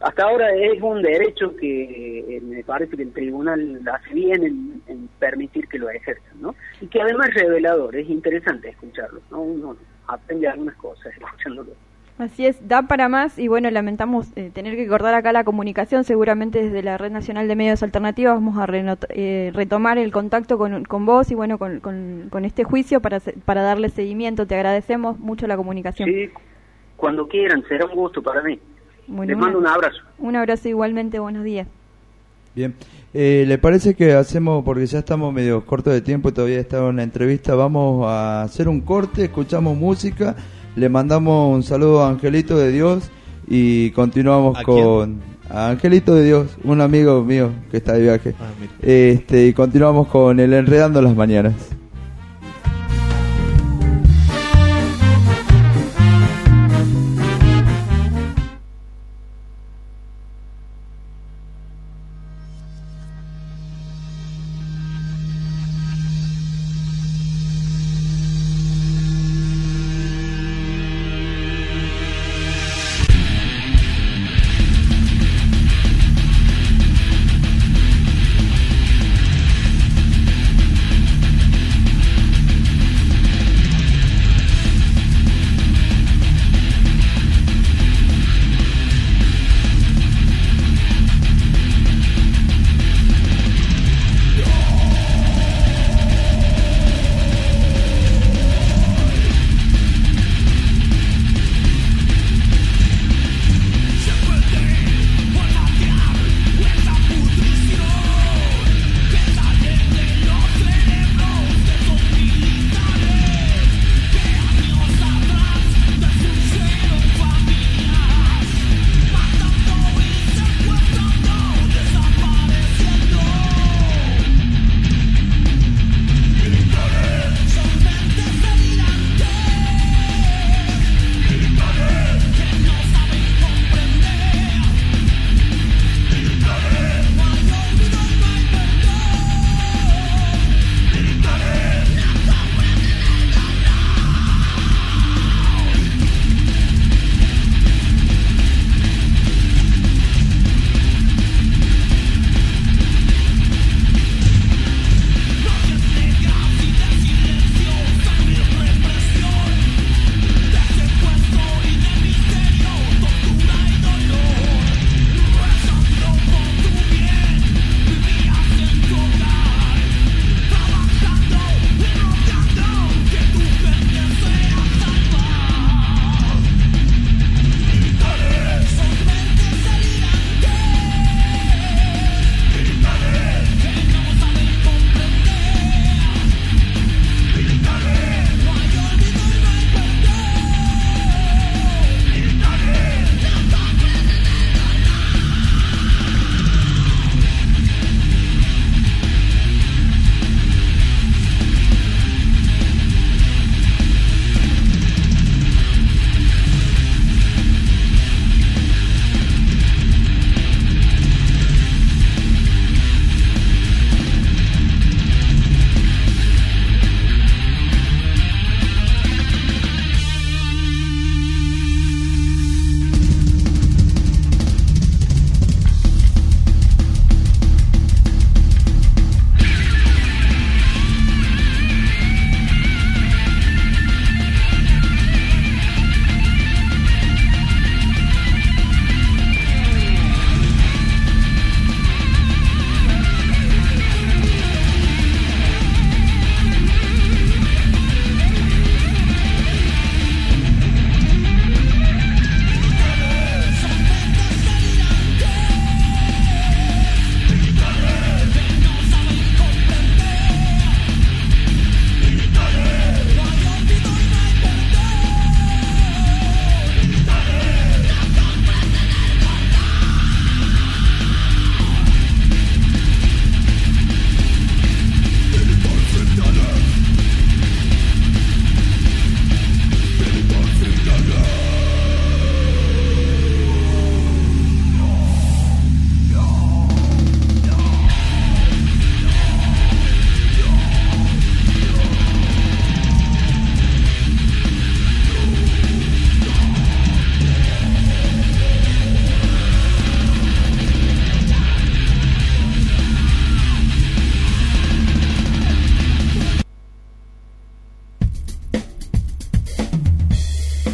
hasta ahora es un derecho que eh, me parece que el tribunal hace bien en, en permitir que lo ejerzan, ¿no? Y que además es revelador, es interesante escucharlo, ¿no? Uno aprende algunas cosas escuchándolo. Así es, da para más y bueno, lamentamos eh, tener que cortar acá la comunicación. Seguramente desde la Red Nacional de Medios Alternativos vamos a eh, retomar el contacto con, con vos y bueno, con, con, con este juicio para, para darle seguimiento. Te agradecemos mucho la comunicación. Sí, cuando quieran, será un gusto para mí. Bueno, Les mando un abrazo. Un abrazo igualmente, buenos días. Bien. Eh, ¿Le parece que hacemos, porque ya estamos medio cortos de tiempo, todavía estamos en la entrevista, vamos a hacer un corte, escuchamos música, le mandamos un saludo a Angelito de Dios y continuamos ¿A con a Angelito de Dios, un amigo mío que está de viaje. Ah. Este, y continuamos con el Enredando las Mañanas.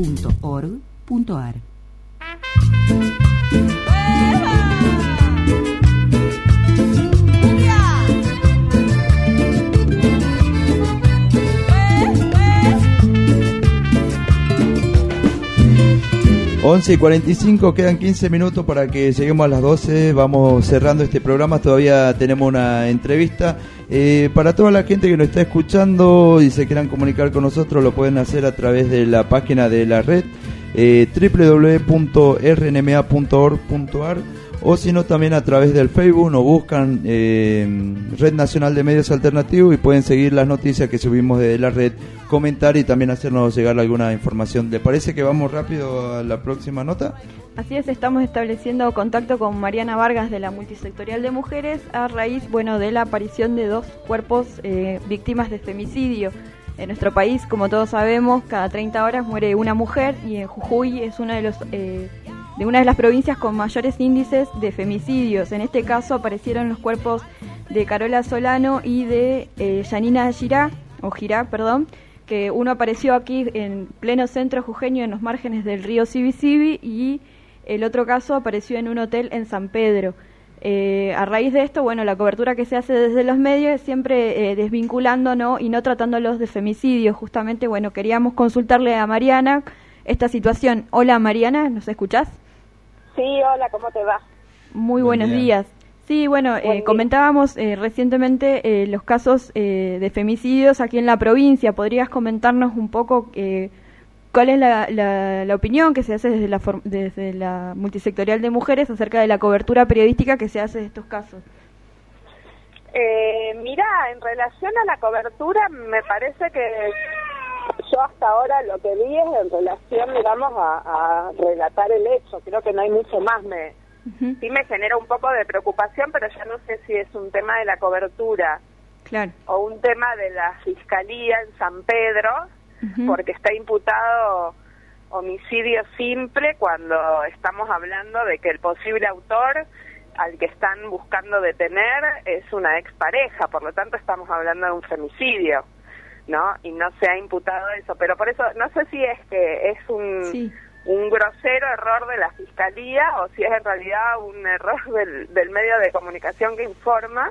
www.radiocultura.org.ar 11 y 45, quedan 15 minutos para que lleguemos a las 12. Vamos cerrando este programa. Todavía tenemos una entrevista. Eh, para toda la gente que nos está escuchando y se quieran comunicar con nosotros, lo pueden hacer a través de la página de la red eh, www.rnma.org.ar o si no también a través del Facebook nos buscan eh, Red Nacional de Medios Alternativos y pueden seguir las noticias que subimos de la red, comentar y también hacernos llegar alguna información. ¿Le parece que vamos rápido a la próxima nota? Así es, estamos estableciendo contacto con Mariana Vargas de la Multisectorial de Mujeres a raíz, bueno, de la aparición de dos cuerpos eh, víctimas de femicidio. En nuestro país, como todos sabemos, cada 30 horas muere una mujer y en Jujuy es una de los eh, de una de las provincias con mayores índices de femicidios. En este caso aparecieron los cuerpos de Carola Solano y de eh, Yanina Girá, o Girá, perdón, que uno apareció aquí en pleno centro jujeño en los márgenes del río Sibisibi y el otro caso apareció en un hotel en San Pedro. Eh, a raíz de esto, bueno, la cobertura que se hace desde los medios es siempre eh, desvinculando ¿no? y no tratándolos de femicidio. Justamente, bueno, queríamos consultarle a Mariana esta situación. Hola Mariana, ¿nos escuchás? Sí, hola, ¿cómo te va? Muy buenos días. Sí, bueno, eh, comentábamos eh, recientemente eh, los casos eh, de femicidios aquí en la provincia. ¿Podrías comentarnos un poco eh, cuál es la, la, la opinión que se hace desde la, for- desde la multisectorial de mujeres acerca de la cobertura periodística que se hace de estos casos? Eh, mira, en relación a la cobertura, me parece que yo hasta ahora lo que vi es en relación, digamos, a, a relatar el hecho. Creo que no hay mucho más. Me, Sí me genera un poco de preocupación, pero ya no sé si es un tema de la cobertura Claro. o un tema de la fiscalía en San Pedro, porque está imputado homicidio simple cuando estamos hablando de que el posible autor al que están buscando detener es una expareja, por lo tanto estamos hablando de un femicidio, ¿no? Y no se ha imputado eso, pero por eso no sé si es que es un un grosero error de la fiscalía o si es en realidad un error del, del medio de comunicación que informa,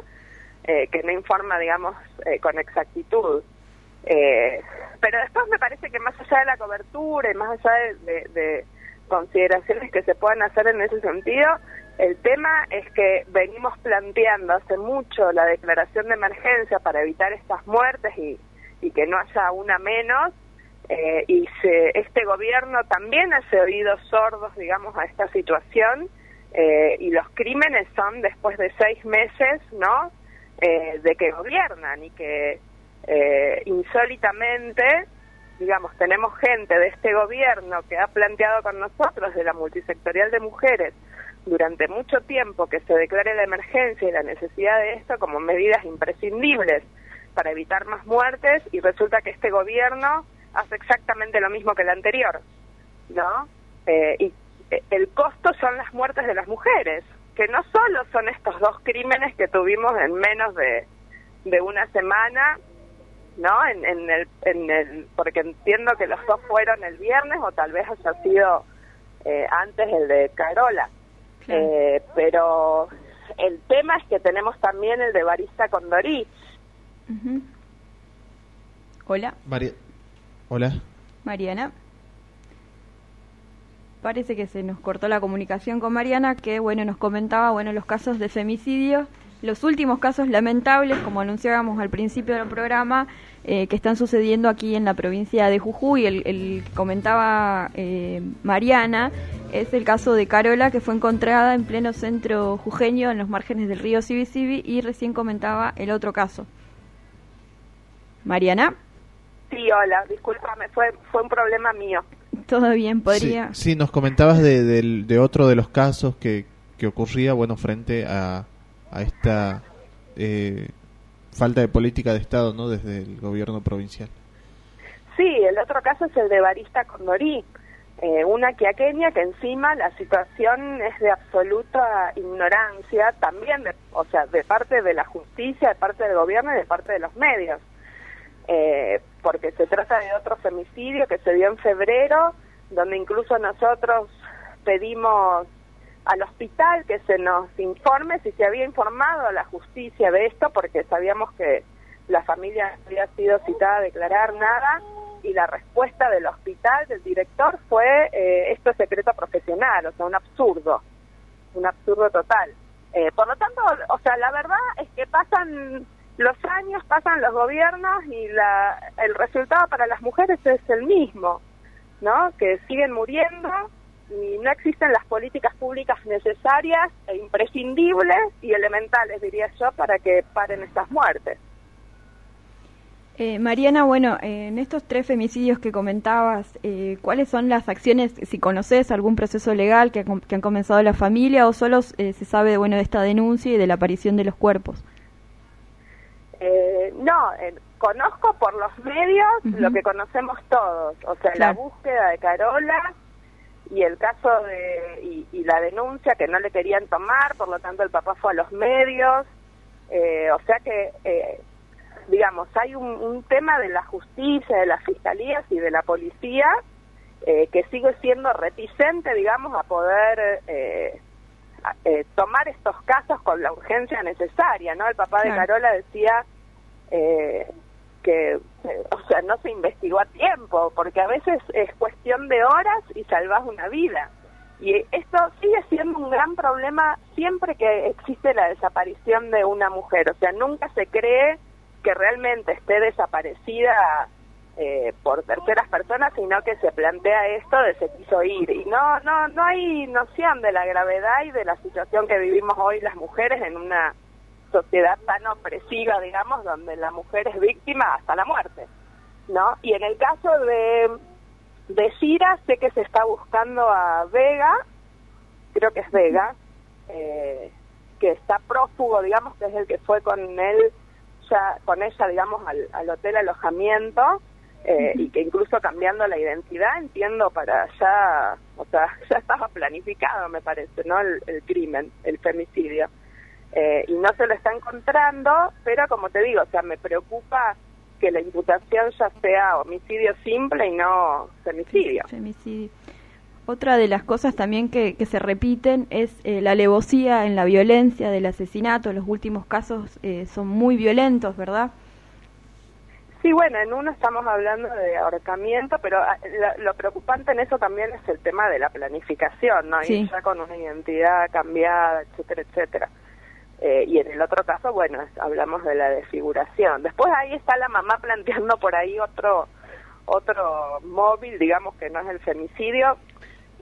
eh, que no informa, digamos, eh, con exactitud. Eh, pero después me parece que más allá de la cobertura y más allá de, de- de consideraciones que se puedan hacer en ese sentido, el tema es que venimos planteando hace mucho la declaración de emergencia para evitar estas muertes y, y que no haya una menos. eh, y se, este gobierno también hace oídos sordos, digamos, a esta situación eh, y los crímenes son después de seis meses, ¿no? Eh, de que gobiernan y que insólitamente, digamos, tenemos gente de este gobierno que ha planteado con nosotros de la multisectorial de mujeres durante mucho tiempo que se declare la emergencia y la necesidad de esto como medidas imprescindibles para evitar más muertes y resulta que este gobierno hace exactamente lo mismo que el anterior, ¿no? Eh, y eh, el costo son las muertes de las mujeres, que no solo son estos dos crímenes que tuvimos en menos de, de una semana, ¿no? En, en el, en el, porque entiendo que los dos fueron el viernes o tal vez haya sido eh, antes el de Carola. Eh, pero el tema es que tenemos también el de Barista Condorí. Hola. Hola. Mariana. Parece que se nos cortó la comunicación con Mariana, que bueno nos comentaba bueno los casos de femicidio, los últimos casos lamentables, como anunciábamos al principio del programa, eh, que están sucediendo aquí en la provincia de Jujuy. El, el que comentaba eh, Mariana es el caso de Carola, que fue encontrada en pleno centro jujeño, en los márgenes del río Sibisibi, y recién comentaba el otro caso. Mariana. Sí, hola, discúlpame, fue, fue un problema mío. *laughs* Todo bien, podría. Sí, sí, nos comentabas de, del- de otro de los casos que, que ocurría, bueno, frente a, a esta eh, falta de política de Estado, ¿no? Desde el gobierno provincial. Sí, el otro caso es el de Barista Condorí, eh, una quiaqueña que encima la situación es de absoluta ignorancia, también, de, o sea, de parte de la justicia, de parte del gobierno y de parte de los medios. Eh, porque se trata de otro femicidio que se dio en febrero, donde incluso nosotros pedimos al hospital que se nos informe si se había informado a la justicia de esto, porque sabíamos que la familia había sido citada a declarar nada y la respuesta del hospital, del director, fue eh, esto es secreto profesional, o sea, un absurdo, un absurdo total. Eh, por lo tanto, o sea, la verdad es que pasan los años, pasan los gobiernos y la, el resultado para las mujeres es el mismo, ¿no? Que siguen muriendo y no existen las políticas públicas necesarias e imprescindibles y elementales, diría yo, para que paren estas muertes. Eh, Mariana, bueno, en estos tres femicidios que comentabas, eh, ¿cuáles son las acciones, si conoces algún proceso legal que, que han comenzado la familia o solo eh, se sabe bueno, de esta denuncia y de la aparición de los cuerpos? Eh, no, eh, conozco por los medios lo que conocemos todos, o sea, la búsqueda de Carola y el caso de y, y la denuncia que no le querían tomar, por lo tanto el papá fue a los medios, eh, o sea que, eh, digamos, hay un, un tema de la justicia, de las fiscalías y de la policía eh, que sigue siendo reticente, digamos, a poder eh, tomar estos casos con la urgencia necesaria, ¿no? El papá de. Carola decía eh, que, eh, o sea, no se investigó a tiempo, porque a veces es cuestión de horas y salvas una vida. Y esto sigue siendo un gran problema siempre que existe la desaparición de una mujer, o sea, nunca se cree que realmente esté desaparecida eh, por terceras personas, sino que se plantea esto de se quiso ir. Y no, no, no hay noción de la gravedad y de la situación que vivimos hoy las mujeres en una sociedad tan opresiva, digamos, donde la mujer es víctima hasta la muerte, ¿no? Y en el caso de, de Cira, sé que se está buscando a Vega, creo que es Vega, eh, que está prófugo, digamos, que es el que fue con él, ya, con ella, digamos, al, al hotel alojamiento, eh, y que incluso cambiando la identidad, entiendo, para ya, o sea, *laughs* ya estaba planificado, me parece, ¿no? El, crimen, el femicidio. Eh, y no se lo está encontrando, pero como te digo, o sea, me preocupa que la imputación ya sea homicidio simple y no femicidio. Femicidio. Otra de las cosas también que, que se repiten es eh, la alevosía en la violencia del asesinato. Los últimos casos eh, son muy violentos, ¿verdad? Sí, bueno, en uno estamos hablando de ahorcamiento, pero ah, lo, lo preocupante en eso también es el tema de la planificación, ¿no? Sí. Ir ya con una identidad cambiada, etcétera, etcétera. Eh, y en el otro caso, bueno, es- hablamos de la desfiguración. Después ahí está la mamá planteando por ahí otro otro móvil, digamos que no es el femicidio.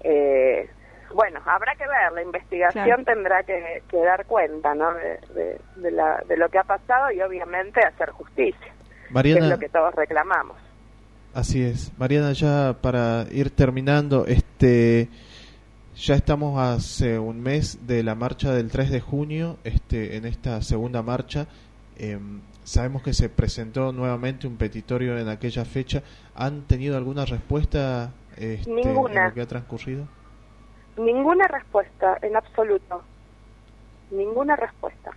Eh, bueno, habrá que ver, la investigación Claro. tendrá que, que dar cuenta, ¿no? De, de- de la, de lo que ha pasado y obviamente hacer justicia, que es Mariana, lo que todos reclamamos. así es. Mariana, ya para ir terminando, este ya estamos hace un mes de la marcha del 3 de junio, este en esta segunda marcha em, sabemos que se presentó nuevamente un petitorio en aquella fecha. ¿Han tenido alguna respuesta este, en lo que ha transcurrido? Ninguna respuesta, en absoluto. Ninguna respuesta.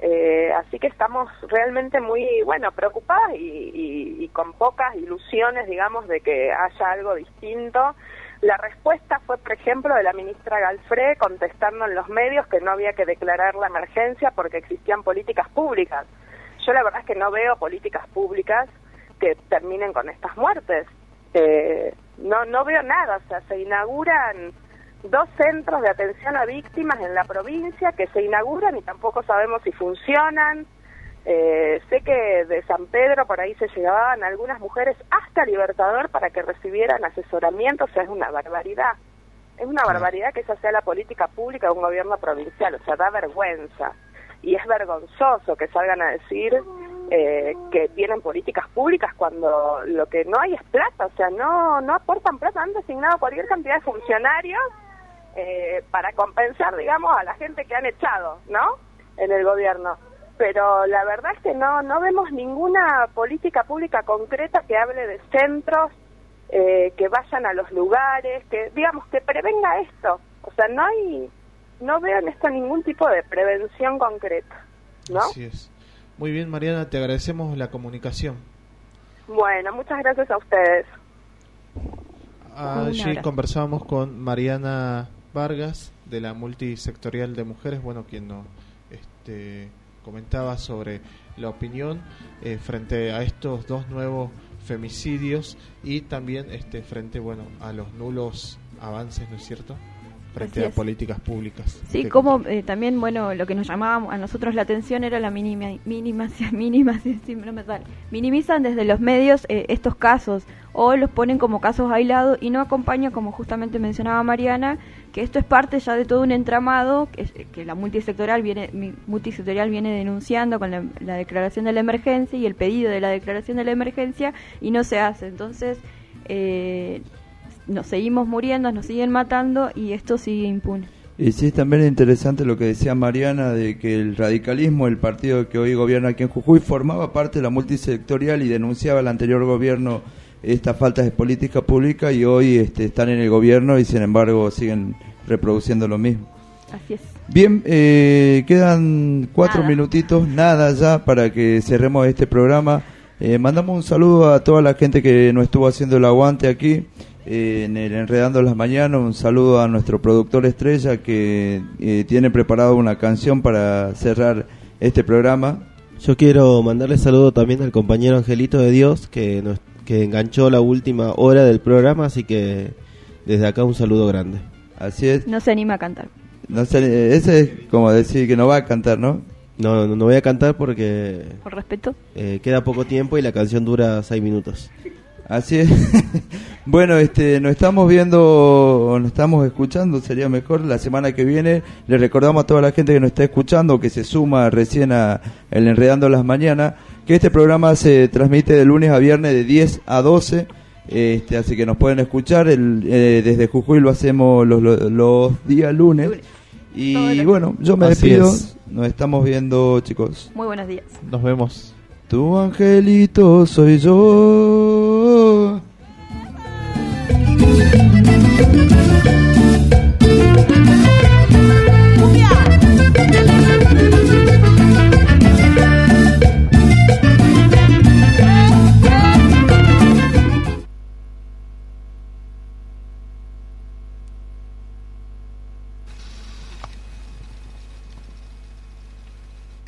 Eh, así que estamos realmente muy, bueno, preocupadas y, y- y con pocas ilusiones, digamos, de que haya algo distinto. La respuesta fue, por ejemplo, de la ministra Galfré contestando en los medios que no había que declarar la emergencia porque existían políticas públicas. Yo la verdad es que no veo políticas públicas que terminen con estas muertes. Eh, no, no veo nada, o sea, se inauguran dos centros de atención a víctimas en la provincia que se inauguran y tampoco sabemos si funcionan. Eh, sé que de San Pedro por ahí se llevaban algunas mujeres hasta Libertador para que recibieran asesoramiento, o sea, es una barbaridad. Es una barbaridad que esa sea la política pública de un gobierno provincial, o sea, da vergüenza. Y es vergonzoso que salgan a decir eh, que tienen políticas públicas cuando lo que no hay es plata, o sea, no, no aportan plata, han designado cualquier cantidad de funcionarios eh, para compensar, digamos, a la gente que han echado, ¿no? En el gobierno. Pero la verdad es que no, no vemos ninguna política pública concreta que hable de centros, eh, que vayan a los lugares, que, digamos, que prevenga esto. O sea, no hay, no veo en esto ningún tipo de prevención concreta, ¿no? Así es. Muy bien, Mariana, te agradecemos la comunicación. Bueno, muchas gracias a ustedes. Allí conversábamos con Mariana Vargas de la multisectorial de mujeres, bueno, quien nos este, comentaba sobre la opinión eh, frente a estos dos nuevos femicidios y también este frente, bueno, a los nulos avances, ¿no es cierto? Frente Así a es. políticas públicas. Sí, Que- como eh, también, bueno, lo que nos llamaba a nosotros la atención era la mínima, mínima, *laughs* mínima, minimizan desde los medios eh, estos casos o los ponen como casos aislados y no acompañan, como justamente mencionaba Mariana, que esto es parte ya de todo un entramado que, la multisectorial viene, multisectorial viene denunciando con la, la declaración de la emergencia y el pedido de la declaración de la emergencia y no se hace. Entonces, eh, nos seguimos muriendo, nos siguen matando y esto sigue impune. Y sí, también es interesante lo que decía Mariana de que el radicalismo, el partido que hoy gobierna aquí en Jujuy, formaba parte de la multisectorial y denunciaba al anterior gobierno estas faltas de política pública y hoy este, están en el gobierno y sin embargo siguen reproduciendo lo mismo. Así es. Bien, eh, quedan cuatro Nada. minutitos, nada ya para que cerremos este programa. Eh, mandamos un saludo a toda la gente que nos estuvo haciendo el aguante aquí en el Enredando las Mañanas. Un saludo a nuestro productor estrella que eh, tiene preparado una canción para cerrar este programa. Yo quiero mandarle saludo también al compañero Angelito de Dios que nos que enganchó la última hora del programa, así que desde acá un saludo grande. Así es. No se anima a cantar. No sé, eh, ese es como decir que no va a cantar, ¿no? No, no, no voy a cantar porque Por respeto. eh, queda poco tiempo y la canción dura seis minutos. Así es. *laughs* bueno, este, nos estamos viendo, nos estamos escuchando, sería mejor la semana que viene. Le recordamos a toda la gente que nos está escuchando, que se suma recién a el Enredando las Mañanas, que este programa se transmite de lunes a viernes de 10 a 12. Este, así que nos pueden escuchar. El, eh, desde Jujuy lo hacemos los, los, los días lunes. Y bueno, yo me Así despido. es. Nos estamos viendo, chicos. Muy buenos días. Nos vemos. Tu angelito soy yo.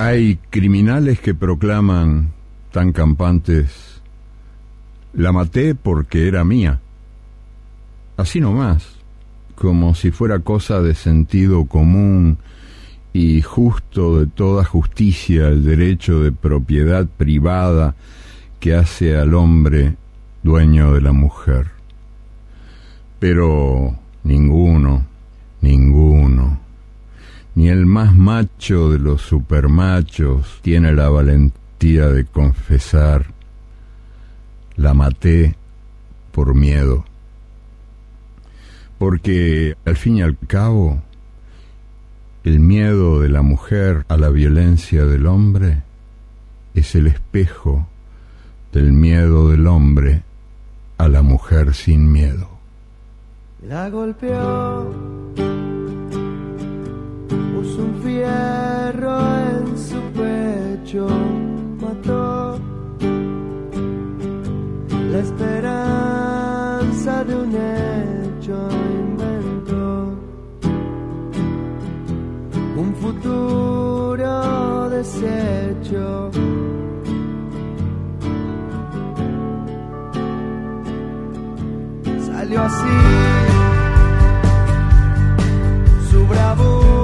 Hay criminales que proclaman tan campantes, la maté porque era mía. Así nomás, como si fuera cosa de sentido común y justo de toda justicia el derecho de propiedad privada que hace al hombre dueño de la mujer. Pero ninguno, ninguno, ni el más macho de los supermachos tiene la valentía de confesar, la maté por miedo. Porque al fin y al cabo, el miedo de la mujer a la violencia del hombre es el espejo del miedo del hombre a la mujer sin miedo. La golpeó, puso un fierro en su pecho, mató la esperanza de un hecho, inventó un futuro deshecho. Salió así su bravura.